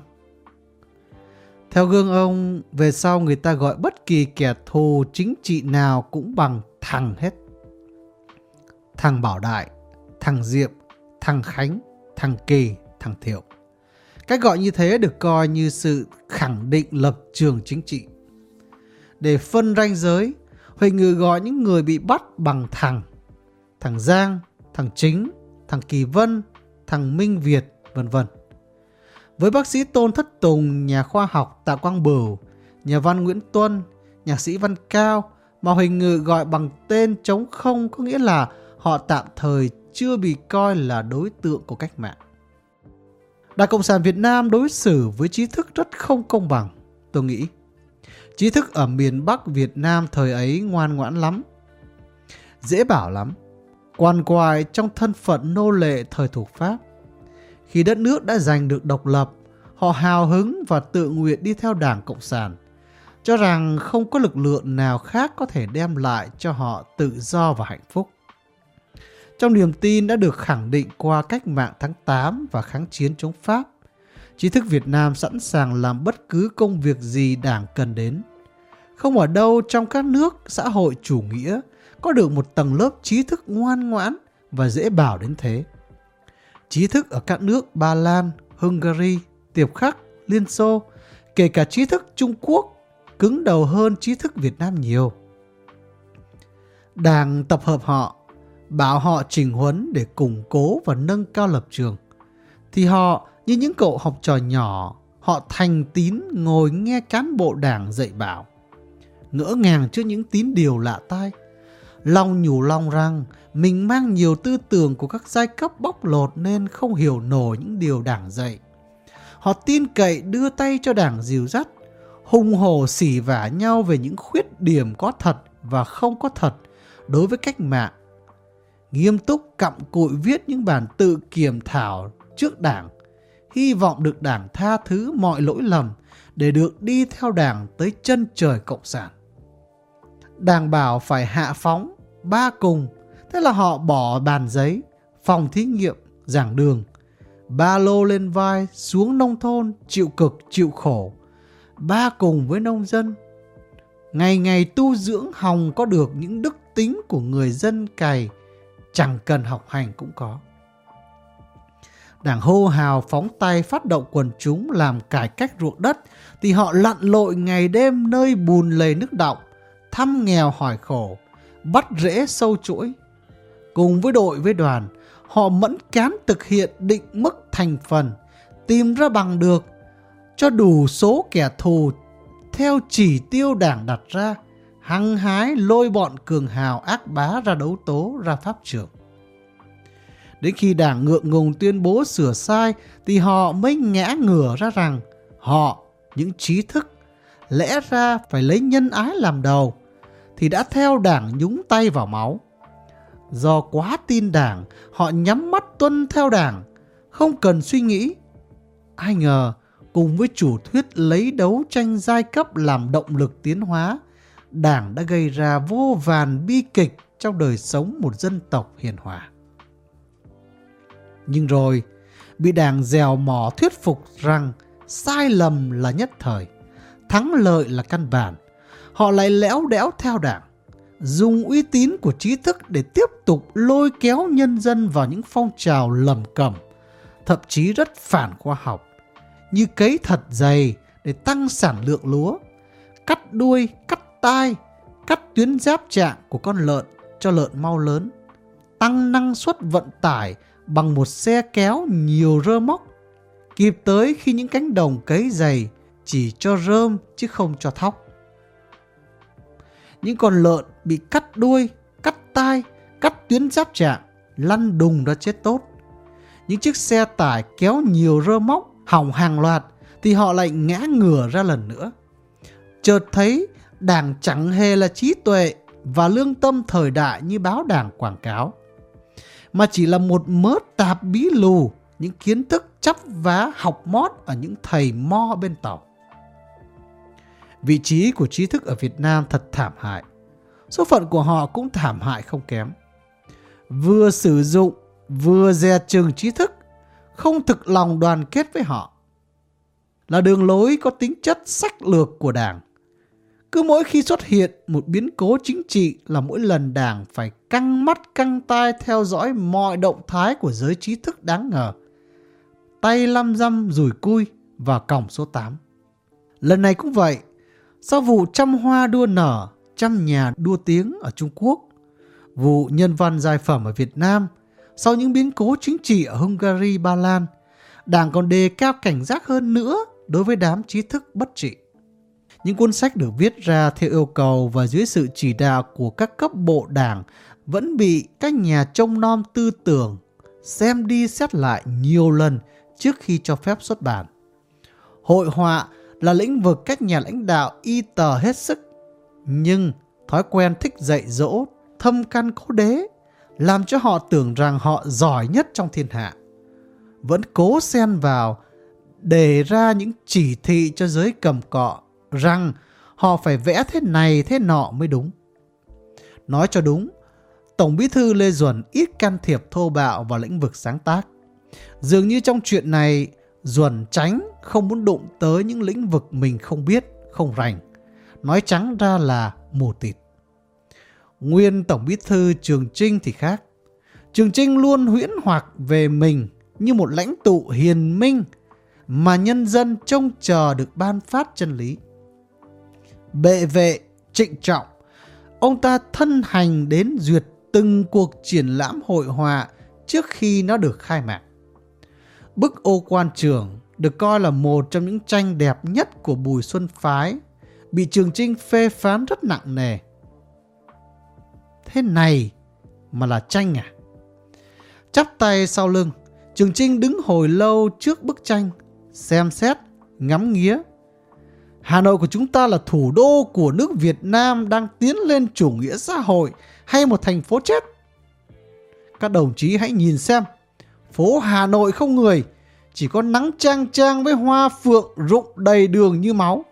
Theo gương ông, về sau người ta gọi bất kỳ kẻ thù chính trị nào cũng bằng thằng hết. Thằng Bảo Đại, thằng Diệm, thằng Khánh, thằng Kỳ, thằng Thiệu. Cách gọi như thế được coi như sự khẳng định lập trường chính trị. Để phân ranh giới, Huỳnh Ngự gọi những người bị bắt bằng thằng, thằng Giang, thằng Chính, thằng Kỳ Vân, thằng Minh Việt, vân vân. Với bác sĩ Tôn Thất Tùng, nhà khoa học Tạ Quang Bửu, nhà văn Nguyễn Tuân, nhạc sĩ Văn Cao mà Huỳnh Ngự gọi bằng tên chống không có nghĩa là họ tạm thời chưa bị coi là đối tượng của cách mạng. Đảng Cộng sản Việt Nam đối xử với trí thức rất không công bằng, tôi nghĩ. Trí thức ở miền Bắc Việt Nam thời ấy ngoan ngoãn lắm. Dễ bảo lắm. Quan quài trong thân phận nô lệ thời thuộc Pháp. Khi đất nước đã giành được độc lập, họ hào hứng và tự nguyện đi theo Đảng Cộng sản, cho rằng không có lực lượng nào khác có thể đem lại cho họ tự do và hạnh phúc. Trong niềm tin đã được khẳng định qua cách mạng tháng 8 và kháng chiến chống Pháp, trí thức Việt Nam sẵn sàng làm bất cứ công việc gì đảng cần đến. Không ở đâu trong các nước xã hội chủ nghĩa có được một tầng lớp trí thức ngoan ngoãn và dễ bảo đến thế. Trí thức ở các nước Ba Lan, Hungary, Tiệp Khắc, Liên Xô, kể cả trí thức Trung Quốc, cứng đầu hơn trí thức Việt Nam nhiều. Đảng tập hợp họ, bảo họ chỉnh huấn để củng cố và nâng cao lập trường. Thì họ, như những cậu học trò nhỏ, họ thành tín ngồi nghe cán bộ đảng dạy bảo. Ngỡ ngàng trước những tín điều lạ tai. Long nhủ long rằng mình mang nhiều tư tưởng của các giai cấp bóc lột nên không hiểu nổi những điều đảng dạy. Họ tin cậy đưa tay cho đảng dìu dắt, hùng hổ xỉ vả nhau về những khuyết điểm có thật và không có thật đối với cách mạng. Nghiêm túc cặm cụi viết những bản tự kiểm thảo trước đảng, hy vọng được đảng tha thứ mọi lỗi lầm để được đi theo đảng tới chân trời cộng sản. Đảng bảo phải hạ phóng, ba cùng, thế là họ bỏ bàn giấy, phòng thí nghiệm, giảng đường, ba lô lên vai xuống nông thôn chịu cực chịu khổ, ba cùng với nông dân. Ngày ngày tu dưỡng hòng có được những đức tính của người dân cày, chẳng cần học hành cũng có. Đảng hô hào phóng tay phát động quần chúng làm cải cách ruộng đất thì họ lặn lội ngày đêm nơi bùn lầy nước động, thăm nghèo hỏi khổ, bắt rễ sâu chuỗi. Cùng với đội với đoàn, họ mẫn cán thực hiện định mức thành phần, tìm ra bằng được cho đủ số kẻ thù theo chỉ tiêu đảng đặt ra, hăng hái lôi bọn cường hào ác bá ra đấu tố ra pháp trường. Đến khi đảng ngượng ngùng tuyên bố sửa sai thì họ mới ngã ngửa ra rằng họ, những trí thức, lẽ ra phải lấy nhân ái làm đầu thì đã theo đảng nhúng tay vào máu. Do quá tin đảng, họ nhắm mắt tuân theo đảng, không cần suy nghĩ. Ai ngờ, cùng với chủ thuyết lấy đấu tranh giai cấp làm động lực tiến hóa, đảng đã gây ra vô vàn bi kịch trong đời sống một dân tộc hiền hòa. Nhưng rồi, bị đảng dèo mỏ thuyết phục rằng sai lầm là nhất thời, thắng lợi là căn bản, họ lại lẽo đẽo theo đảng dùng uy tín của trí thức để tiếp tục lôi kéo nhân dân vào những phong trào lầm cầm, thậm chí rất phản khoa học, như cấy thật dày để tăng sản lượng lúa, cắt đuôi, cắt tai, cắt tuyến giáp trạng của con lợn cho lợn mau lớn, tăng năng suất vận tải bằng một xe kéo nhiều rơ móc, kịp tới khi những cánh đồng cấy dày chỉ cho rơm chứ không cho thóc. Những con lợn bị cắt đuôi, cắt tai, cắt tuyến giáp trạng, lăn đùng ra chết tốt. Những chiếc xe tải kéo nhiều rơ móc, hỏng hàng loạt thì họ lại ngã ngửa ra lần nữa. Chợt thấy đảng chẳng hề là trí tuệ và lương tâm thời đại như báo đảng quảng cáo, mà chỉ là một mớ tạp bí lù những kiến thức chắp vá học mót ở những thầy mo bên tàu. Vị trí của trí thức ở Việt Nam thật thảm hại. Số phận của họ cũng thảm hại không kém. Vừa sử dụng, vừa dè chừng trí thức, không thực lòng đoàn kết với họ. Là đường lối có tính chất sách lược của đảng. Cứ mỗi khi xuất hiện một biến cố chính trị là mỗi lần đảng phải căng mắt căng tai theo dõi mọi động thái của giới trí thức đáng ngờ. Tay lăm dăm rủi cui và còng số 8. Lần này cũng vậy, sau vụ trăm hoa đua nở, trăm nhà đua tiếng ở Trung Quốc, vụ nhân văn giải phẩm ở Việt Nam, sau những biến cố chính trị ở Hungary, Ba Lan, Đảng còn đề cao cảnh giác hơn nữa đối với đám trí thức bất trị. Những cuốn sách được viết ra theo yêu cầu và dưới sự chỉ đạo của các cấp bộ đảng vẫn bị các nhà trông nom tư tưởng xem đi xét lại nhiều lần trước khi cho phép xuất bản. Hội họa là lĩnh vực các nhà lãnh đạo y tờ hết sức. Nhưng thói quen thích dạy dỗ, thâm căn cố đế, làm cho họ tưởng rằng họ giỏi nhất trong thiên hạ. Vẫn cố xen vào, đề ra những chỉ thị cho giới cầm cọ rằng họ phải vẽ thế này thế nọ mới đúng. Nói cho đúng, Tổng bí thư Lê Duẩn ít can thiệp thô bạo vào lĩnh vực sáng tác. Dường như trong chuyện này, Duẩn tránh không muốn đụng tới những lĩnh vực mình không biết, không rành. Nói trắng ra là mù tịt. Nguyên Tổng bí thư Trường Trinh thì khác. Trường Trinh luôn huyễn hoặc về mình như một lãnh tụ hiền minh mà nhân dân trông chờ được ban phát chân lý. Bệ vệ, trịnh trọng, ông ta thân hành đến duyệt từng cuộc triển lãm hội họa trước khi nó được khai mạc. Bức ô quan trường được coi là một trong những tranh đẹp nhất của Bùi Xuân Phái, bị Trường Trinh phê phán rất nặng nề. Thế này mà là tranh à? Chắp tay sau lưng, Trường Trinh đứng hồi lâu trước bức tranh, xem xét, ngắm nghía. Hà Nội của chúng ta là thủ đô của nước Việt Nam đang tiến lên chủ nghĩa xã hội hay một thành phố chết? Các đồng chí hãy nhìn xem, phố Hà Nội không người, chỉ có nắng trang trang với hoa phượng rụng đầy đường như máu.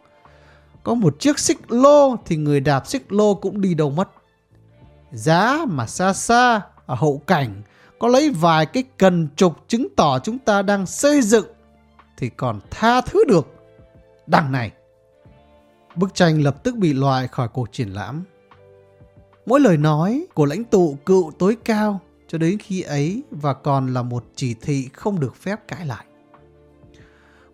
Có một chiếc xích lô thì người đạp xích lô cũng đi đâu mất. Giá mà xa xa ở hậu cảnh có lấy vài cái cần trục chứng tỏ chúng ta đang xây dựng thì còn tha thứ được. Đằng này, bức tranh lập tức bị loại khỏi cuộc triển lãm. Mỗi lời nói của lãnh tụ cựu tối cao cho đến khi ấy và còn là một chỉ thị không được phép cãi lại.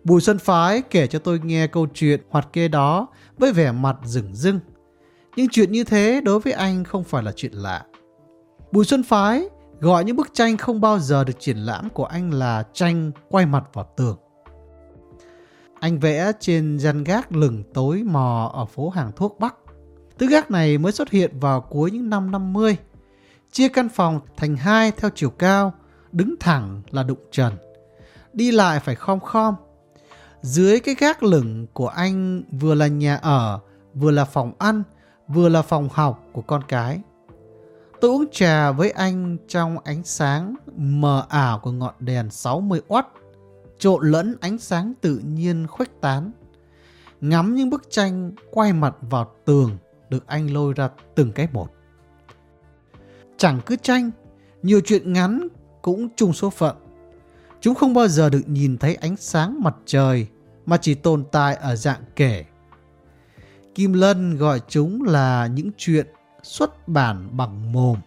Bùi Xuân Phái kể cho tôi nghe câu chuyện hoạt kê đó với vẻ mặt rừng rưng. Nhưng chuyện như thế đối với anh không phải là chuyện lạ. Bùi Xuân Phái gọi những bức tranh không bao giờ được triển lãm của anh là tranh quay mặt vào tường. Anh vẽ trên gian gác lừng tối mò ở phố hàng thuốc Bắc. Tứ gác này mới xuất hiện vào cuối những năm 50. Chia căn phòng thành hai theo chiều cao, đứng thẳng là đụng trần. Đi lại phải khom khom. Dưới cái gác lửng của anh vừa là nhà ở, vừa là phòng ăn, vừa là phòng học của con cái. Tôi uống trà với anh trong ánh sáng mờ ảo của ngọn đèn 60W, trộn lẫn ánh sáng tự nhiên khuếch tán. Ngắm những bức tranh quay mặt vào tường được anh lôi ra từng cái một. Chẳng cứ tranh, nhiều chuyện ngắn cũng chung số phận. Chúng không bao giờ được nhìn thấy ánh sáng mặt trời mà chỉ tồn tại ở dạng kể. Kim Lân gọi chúng là những chuyện xuất bản bằng mồm.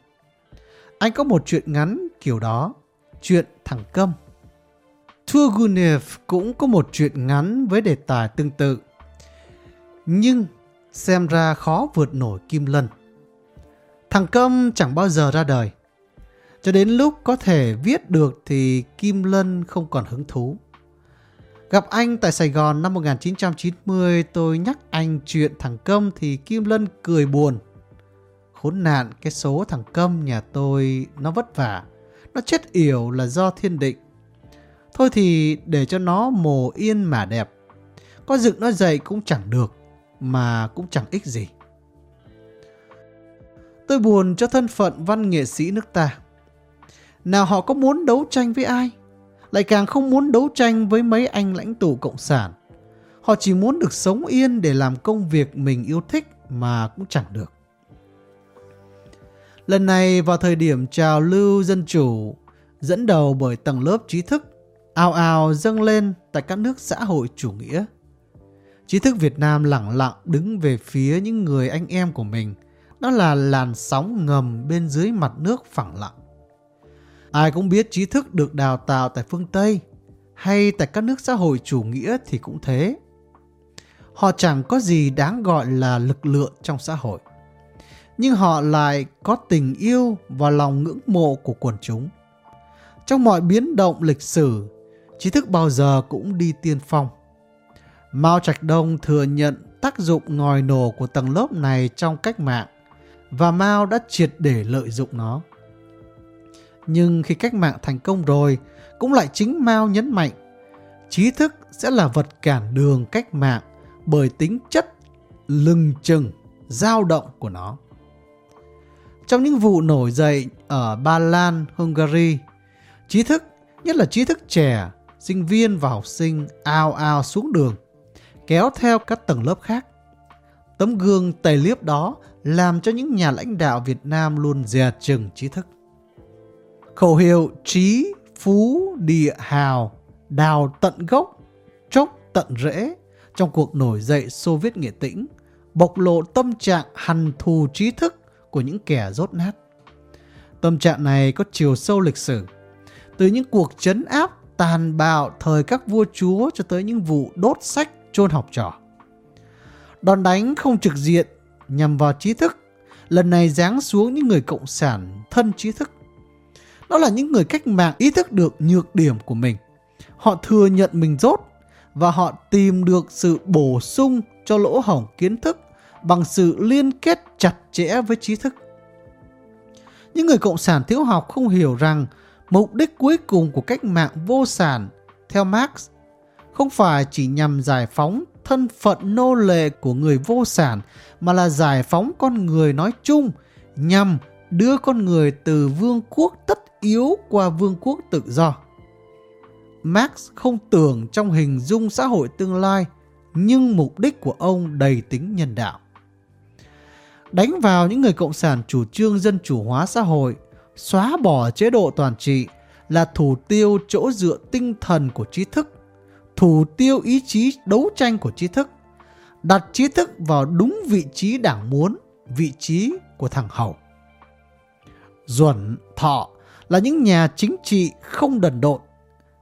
Anh có một chuyện ngắn kiểu đó, chuyện thằng Câm. Turgunev cũng có một chuyện ngắn với đề tài tương tự. Nhưng xem ra khó vượt nổi Kim Lân. Thằng Câm chẳng bao giờ ra đời. Cho đến lúc có thể viết được thì Kim Lân không còn hứng thú. Gặp anh tại Sài Gòn năm 1990 tôi nhắc anh chuyện thằng Câm thì Kim Lân cười buồn. Khốn nạn cái số thằng Câm nhà tôi nó vất vả. Nó chết yểu là do thiên định. Thôi thì để cho nó mồ yên mà đẹp. Có dựng nó dậy cũng chẳng được, mà cũng chẳng ích gì. Tôi buồn cho thân phận văn nghệ sĩ nước ta. Nào họ có muốn đấu tranh với ai? Lại càng không muốn đấu tranh với mấy anh lãnh tụ cộng sản. Họ chỉ muốn được sống yên để làm công việc mình yêu thích mà cũng chẳng được. Lần này vào thời điểm trào lưu dân chủ, dẫn đầu bởi tầng lớp trí thức, ao ao dâng lên tại các nước xã hội chủ nghĩa. Trí thức Việt Nam lặng lặng đứng về phía những người anh em của mình. Đó là làn sóng ngầm bên dưới mặt nước phẳng lặng. Ai cũng biết trí thức được đào tạo tại phương Tây hay tại các nước xã hội chủ nghĩa thì cũng thế. Họ chẳng có gì đáng gọi là lực lượng trong xã hội nhưng họ lại có tình yêu và lòng ngưỡng mộ của quần chúng. Trong mọi biến động lịch sử, trí thức bao giờ cũng đi tiên phong. Mao Trạch Đông thừa nhận tác dụng ngòi nổ của tầng lớp này trong cách mạng và Mao đã triệt để lợi dụng nó. Nhưng khi cách mạng thành công rồi, cũng lại chính Mao nhấn mạnh trí thức sẽ là vật cản đường cách mạng bởi tính chất lừng chừng, dao động của nó. Trong những vụ nổi dậy ở Ba Lan, Hungary, trí thức, nhất là trí thức trẻ, sinh viên và học sinh ao ao xuống đường, kéo theo các tầng lớp khác. Tấm gương tầy liếp đó làm cho những nhà lãnh đạo Việt Nam luôn dè chừng trí thức. Khẩu hiệu trí, phú, địa hào, đào tận gốc, chốc tận rễ trong cuộc nổi dậy Xô Viết Nghệ Tĩnh, bộc lộ tâm trạng hằn thù trí thức của những kẻ rốt nát. Tâm trạng này có chiều sâu lịch sử. từ những cuộc chấn áp tàn bạo thời các vua chúa cho tới những vụ đốt sách chôn học trò. Đòn đánh không trực diện nhằm vào trí thức, lần này giáng xuống những người cộng sản thân trí thức. Đó là những người cách mạng ý thức được nhược điểm của mình. Họ thừa nhận mình rốt và họ tìm được sự bổ sung cho lỗ hổng kiến thức bằng sự liên kết chặt chẽ với trí thức. Những người cộng sản thiếu học không hiểu rằng mục đích cuối cùng của cách mạng vô sản, theo Marx, không phải chỉ nhằm giải phóng thân phận nô lệ của người vô sản, mà là giải phóng con người nói chung nhằm đưa con người từ vương quốc tất yếu qua vương quốc tự do. Marx không tưởng trong hình dung xã hội tương lai nhưng mục đích của ông đầy tính nhân đạo. Đánh vào những người cộng sản chủ trương dân chủ hóa xã hội, xóa bỏ chế độ toàn trị là thủ tiêu chỗ dựa tinh thần của trí thức, thủ tiêu ý chí đấu tranh của trí thức, đặt trí thức vào đúng vị trí đảng muốn, vị trí của thằng Hậu. Duẩn, Thọ là những nhà chính trị không đần độn,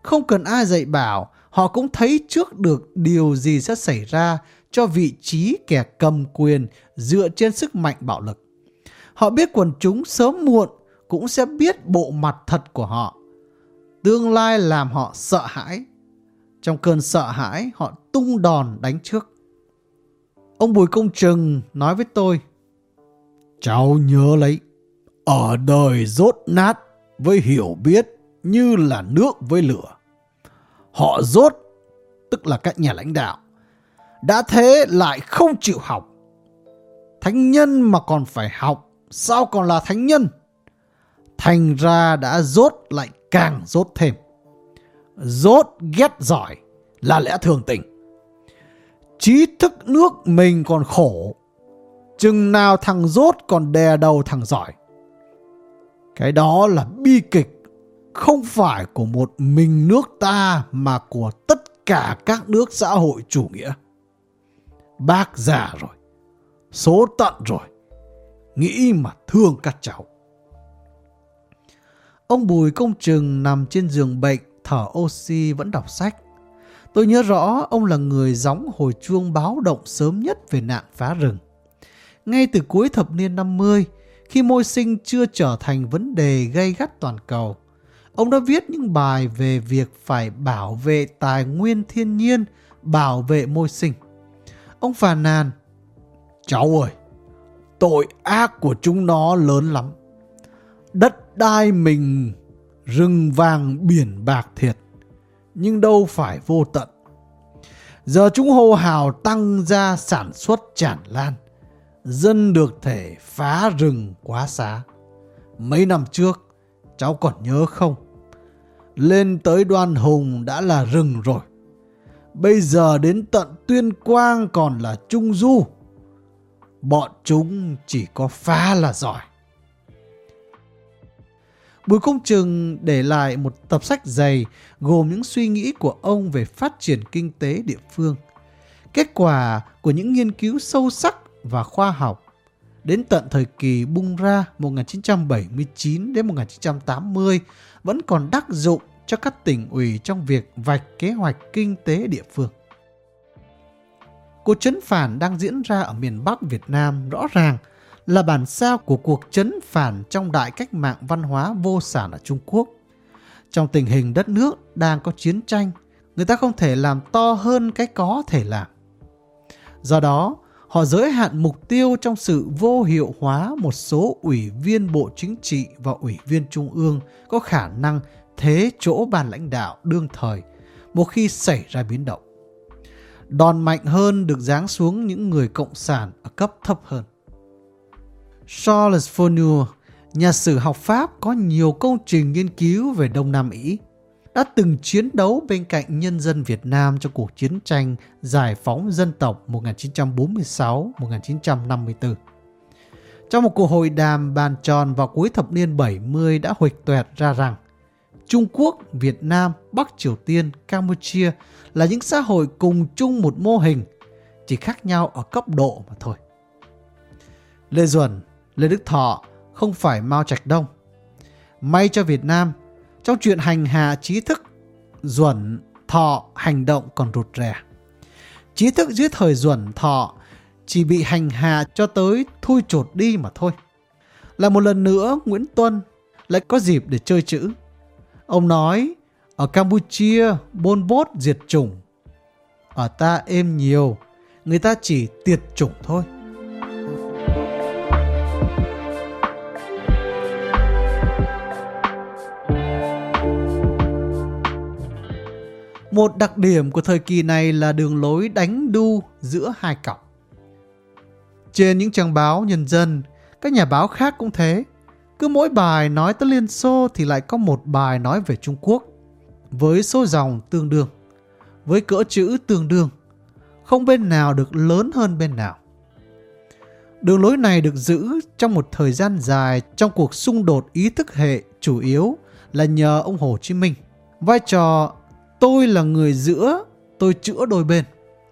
không cần ai dạy bảo, họ cũng thấy trước được điều gì sẽ xảy ra cho vị trí kẻ cầm quyền dựa trên sức mạnh bạo lực. Họ biết quần chúng sớm muộn cũng sẽ biết bộ mặt thật của họ. Tương lai làm họ sợ hãi. Trong cơn sợ hãi, họ tung đòn đánh trước. Ông Bùi Công Trừng nói với tôi, Cháu nhớ lấy, ở đời rốt nát với hiểu biết như là nước với lửa. Họ rốt, tức là các nhà lãnh đạo, đã thế lại không chịu học. Thánh nhân mà còn phải học, sao còn là thánh nhân? Thành ra đã rốt lại càng rốt thêm. Rốt ghét giỏi là lẽ thường tình. Trí thức nước mình còn khổ, chừng nào thằng rốt còn đè đầu thằng giỏi. Cái đó là bi kịch, không phải của một mình nước ta mà của tất cả các nước xã hội chủ nghĩa. Bác già rồi, số tận rồi, nghĩ mà thương các cháu. Ông Bùi Công Trừng nằm trên giường bệnh, thở oxy vẫn đọc sách. Tôi nhớ rõ ông là người gióng hồi chuông báo động sớm nhất về nạn phá rừng. Ngay từ cuối thập niên 50, khi môi sinh chưa trở thành vấn đề gây gắt toàn cầu, ông đã viết những bài về việc phải bảo vệ tài nguyên thiên nhiên, bảo vệ môi sinh. Ông phàn nàn, Cháu ơi, tội ác của chúng nó lớn lắm. Đất đai mình rừng vàng biển bạc thiệt, nhưng đâu phải vô tận. Giờ chúng hô hào tăng ra sản xuất tràn lan, dân được thể phá rừng quá xá. Mấy năm trước, cháu còn nhớ không? Lên tới đoan hùng đã là rừng rồi. Bây giờ đến tận tuyên quang còn là trung du. Bọn chúng chỉ có phá là giỏi. Bùi Công Trừng để lại một tập sách dày gồm những suy nghĩ của ông về phát triển kinh tế địa phương. Kết quả của những nghiên cứu sâu sắc và khoa học đến tận thời kỳ bung ra 1979 đến 1980 vẫn còn đắc dụng cho các tỉnh ủy trong việc vạch kế hoạch kinh tế địa phương. Cuộc chấn phản đang diễn ra ở miền Bắc Việt Nam rõ ràng là bản sao của cuộc chấn phản trong đại cách mạng văn hóa vô sản ở Trung Quốc. Trong tình hình đất nước đang có chiến tranh, người ta không thể làm to hơn cái có thể làm. Do đó, họ giới hạn mục tiêu trong sự vô hiệu hóa một số ủy viên Bộ Chính trị và ủy viên Trung ương có khả năng thế chỗ ban lãnh đạo đương thời một khi xảy ra biến động. Đòn mạnh hơn được giáng xuống những người cộng sản ở cấp thấp hơn. Charles Fournier, nhà sử học Pháp có nhiều công trình nghiên cứu về Đông Nam Mỹ, đã từng chiến đấu bên cạnh nhân dân Việt Nam trong cuộc chiến tranh giải phóng dân tộc 1946-1954. Trong một cuộc hội đàm bàn tròn vào cuối thập niên 70 đã huịch tuẹt ra rằng Trung Quốc, Việt Nam, Bắc Triều Tiên, Campuchia là những xã hội cùng chung một mô hình, chỉ khác nhau ở cấp độ mà thôi. Lê Duẩn, Lê Đức Thọ không phải Mao Trạch Đông. May cho Việt Nam, trong chuyện hành hạ trí thức, duẩn, thọ, hành động còn rụt rè. Trí thức dưới thời duẩn thọ chỉ bị hành hạ cho tới thui chột đi mà thôi. Là một lần nữa Nguyễn Tuân lại có dịp để chơi chữ. Ông nói ở Campuchia bôn bốt diệt chủng. Ở ta êm nhiều, người ta chỉ tiệt chủng thôi. Một đặc điểm của thời kỳ này là đường lối đánh đu giữa hai cọc. Trên những trang báo nhân dân, các nhà báo khác cũng thế. Cứ mỗi bài nói tới Liên Xô thì lại có một bài nói về Trung Quốc. Với số dòng tương đương, với cỡ chữ tương đương, không bên nào được lớn hơn bên nào. Đường lối này được giữ trong một thời gian dài trong cuộc xung đột ý thức hệ chủ yếu là nhờ ông Hồ Chí Minh. Vai trò tôi là người giữa, tôi chữa đôi bên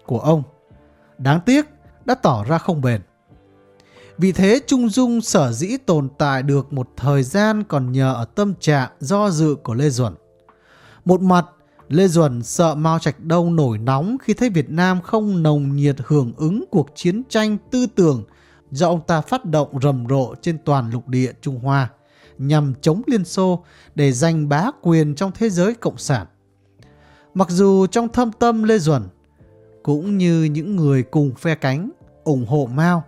của ông. Đáng tiếc đã tỏ ra không bền. Vì thế Trung Dung sở dĩ tồn tại được một thời gian còn nhờ ở tâm trạng do dự của Lê Duẩn. Một mặt, Lê Duẩn sợ Mao Trạch Đông nổi nóng khi thấy Việt Nam không nồng nhiệt hưởng ứng cuộc chiến tranh tư tưởng do ông ta phát động rầm rộ trên toàn lục địa Trung Hoa nhằm chống Liên Xô để giành bá quyền trong thế giới cộng sản. Mặc dù trong thâm tâm Lê Duẩn cũng như những người cùng phe cánh ủng hộ Mao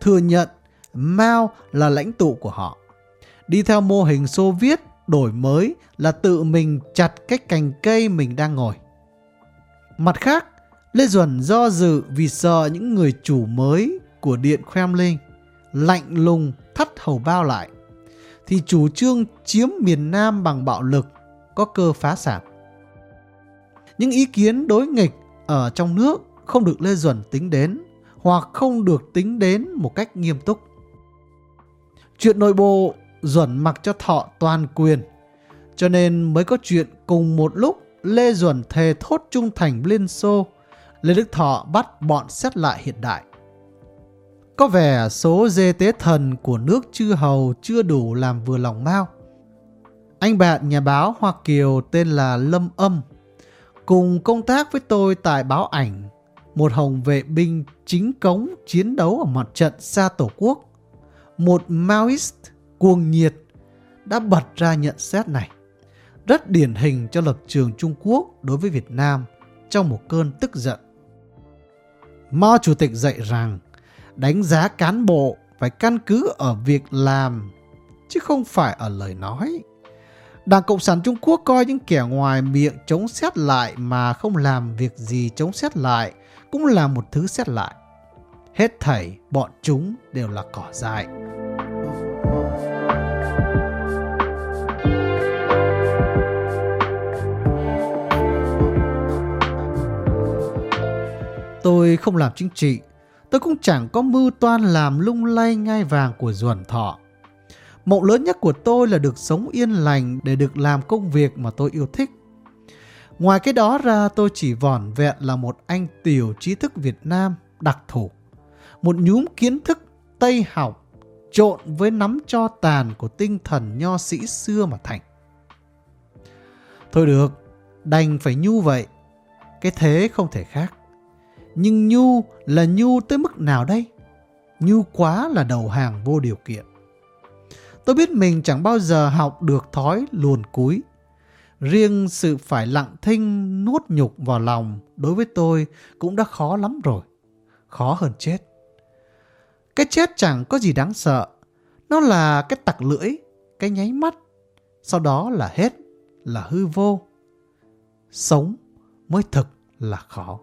thừa nhận Mao là lãnh tụ của họ. Đi theo mô hình Xô Viết đổi mới là tự mình chặt cái cành cây mình đang ngồi. Mặt khác, Lê Duẩn do dự vì sợ những người chủ mới của Điện Kremlin lạnh lùng thắt hầu bao lại, thì chủ trương chiếm miền Nam bằng bạo lực có cơ phá sản. Những ý kiến đối nghịch ở trong nước không được Lê Duẩn tính đến hoặc không được tính đến một cách nghiêm túc. Chuyện nội bộ Duẩn mặc cho thọ toàn quyền, cho nên mới có chuyện cùng một lúc Lê Duẩn thề thốt trung thành Liên Xô, Lê Đức Thọ bắt bọn xét lại hiện đại. Có vẻ số dê tế thần của nước chư hầu chưa đủ làm vừa lòng Mao. Anh bạn nhà báo Hoa Kiều tên là Lâm Âm, cùng công tác với tôi tại báo ảnh một hồng vệ binh chính cống chiến đấu ở mặt trận xa Tổ quốc, một Maoist cuồng nhiệt đã bật ra nhận xét này. Rất điển hình cho lập trường Trung Quốc đối với Việt Nam trong một cơn tức giận. Mao Chủ tịch dạy rằng đánh giá cán bộ phải căn cứ ở việc làm chứ không phải ở lời nói. Đảng Cộng sản Trung Quốc coi những kẻ ngoài miệng chống xét lại mà không làm việc gì chống xét lại cũng là một thứ xét lại. Hết thảy bọn chúng đều là cỏ dại. Tôi không làm chính trị, tôi cũng chẳng có mưu toan làm lung lay ngai vàng của duẩn thọ. Mộng lớn nhất của tôi là được sống yên lành để được làm công việc mà tôi yêu thích. Ngoài cái đó ra tôi chỉ vỏn vẹn là một anh tiểu trí thức Việt Nam đặc thù. Một nhúm kiến thức Tây học trộn với nắm cho tàn của tinh thần nho sĩ xưa mà thành. Thôi được, đành phải nhu vậy. Cái thế không thể khác. Nhưng nhu là nhu tới mức nào đây? Nhu quá là đầu hàng vô điều kiện. Tôi biết mình chẳng bao giờ học được thói luồn cúi, Riêng sự phải lặng thinh nuốt nhục vào lòng đối với tôi cũng đã khó lắm rồi. Khó hơn chết. Cái chết chẳng có gì đáng sợ. Nó là cái tặc lưỡi, cái nháy mắt. Sau đó là hết, là hư vô. Sống mới thực là khó.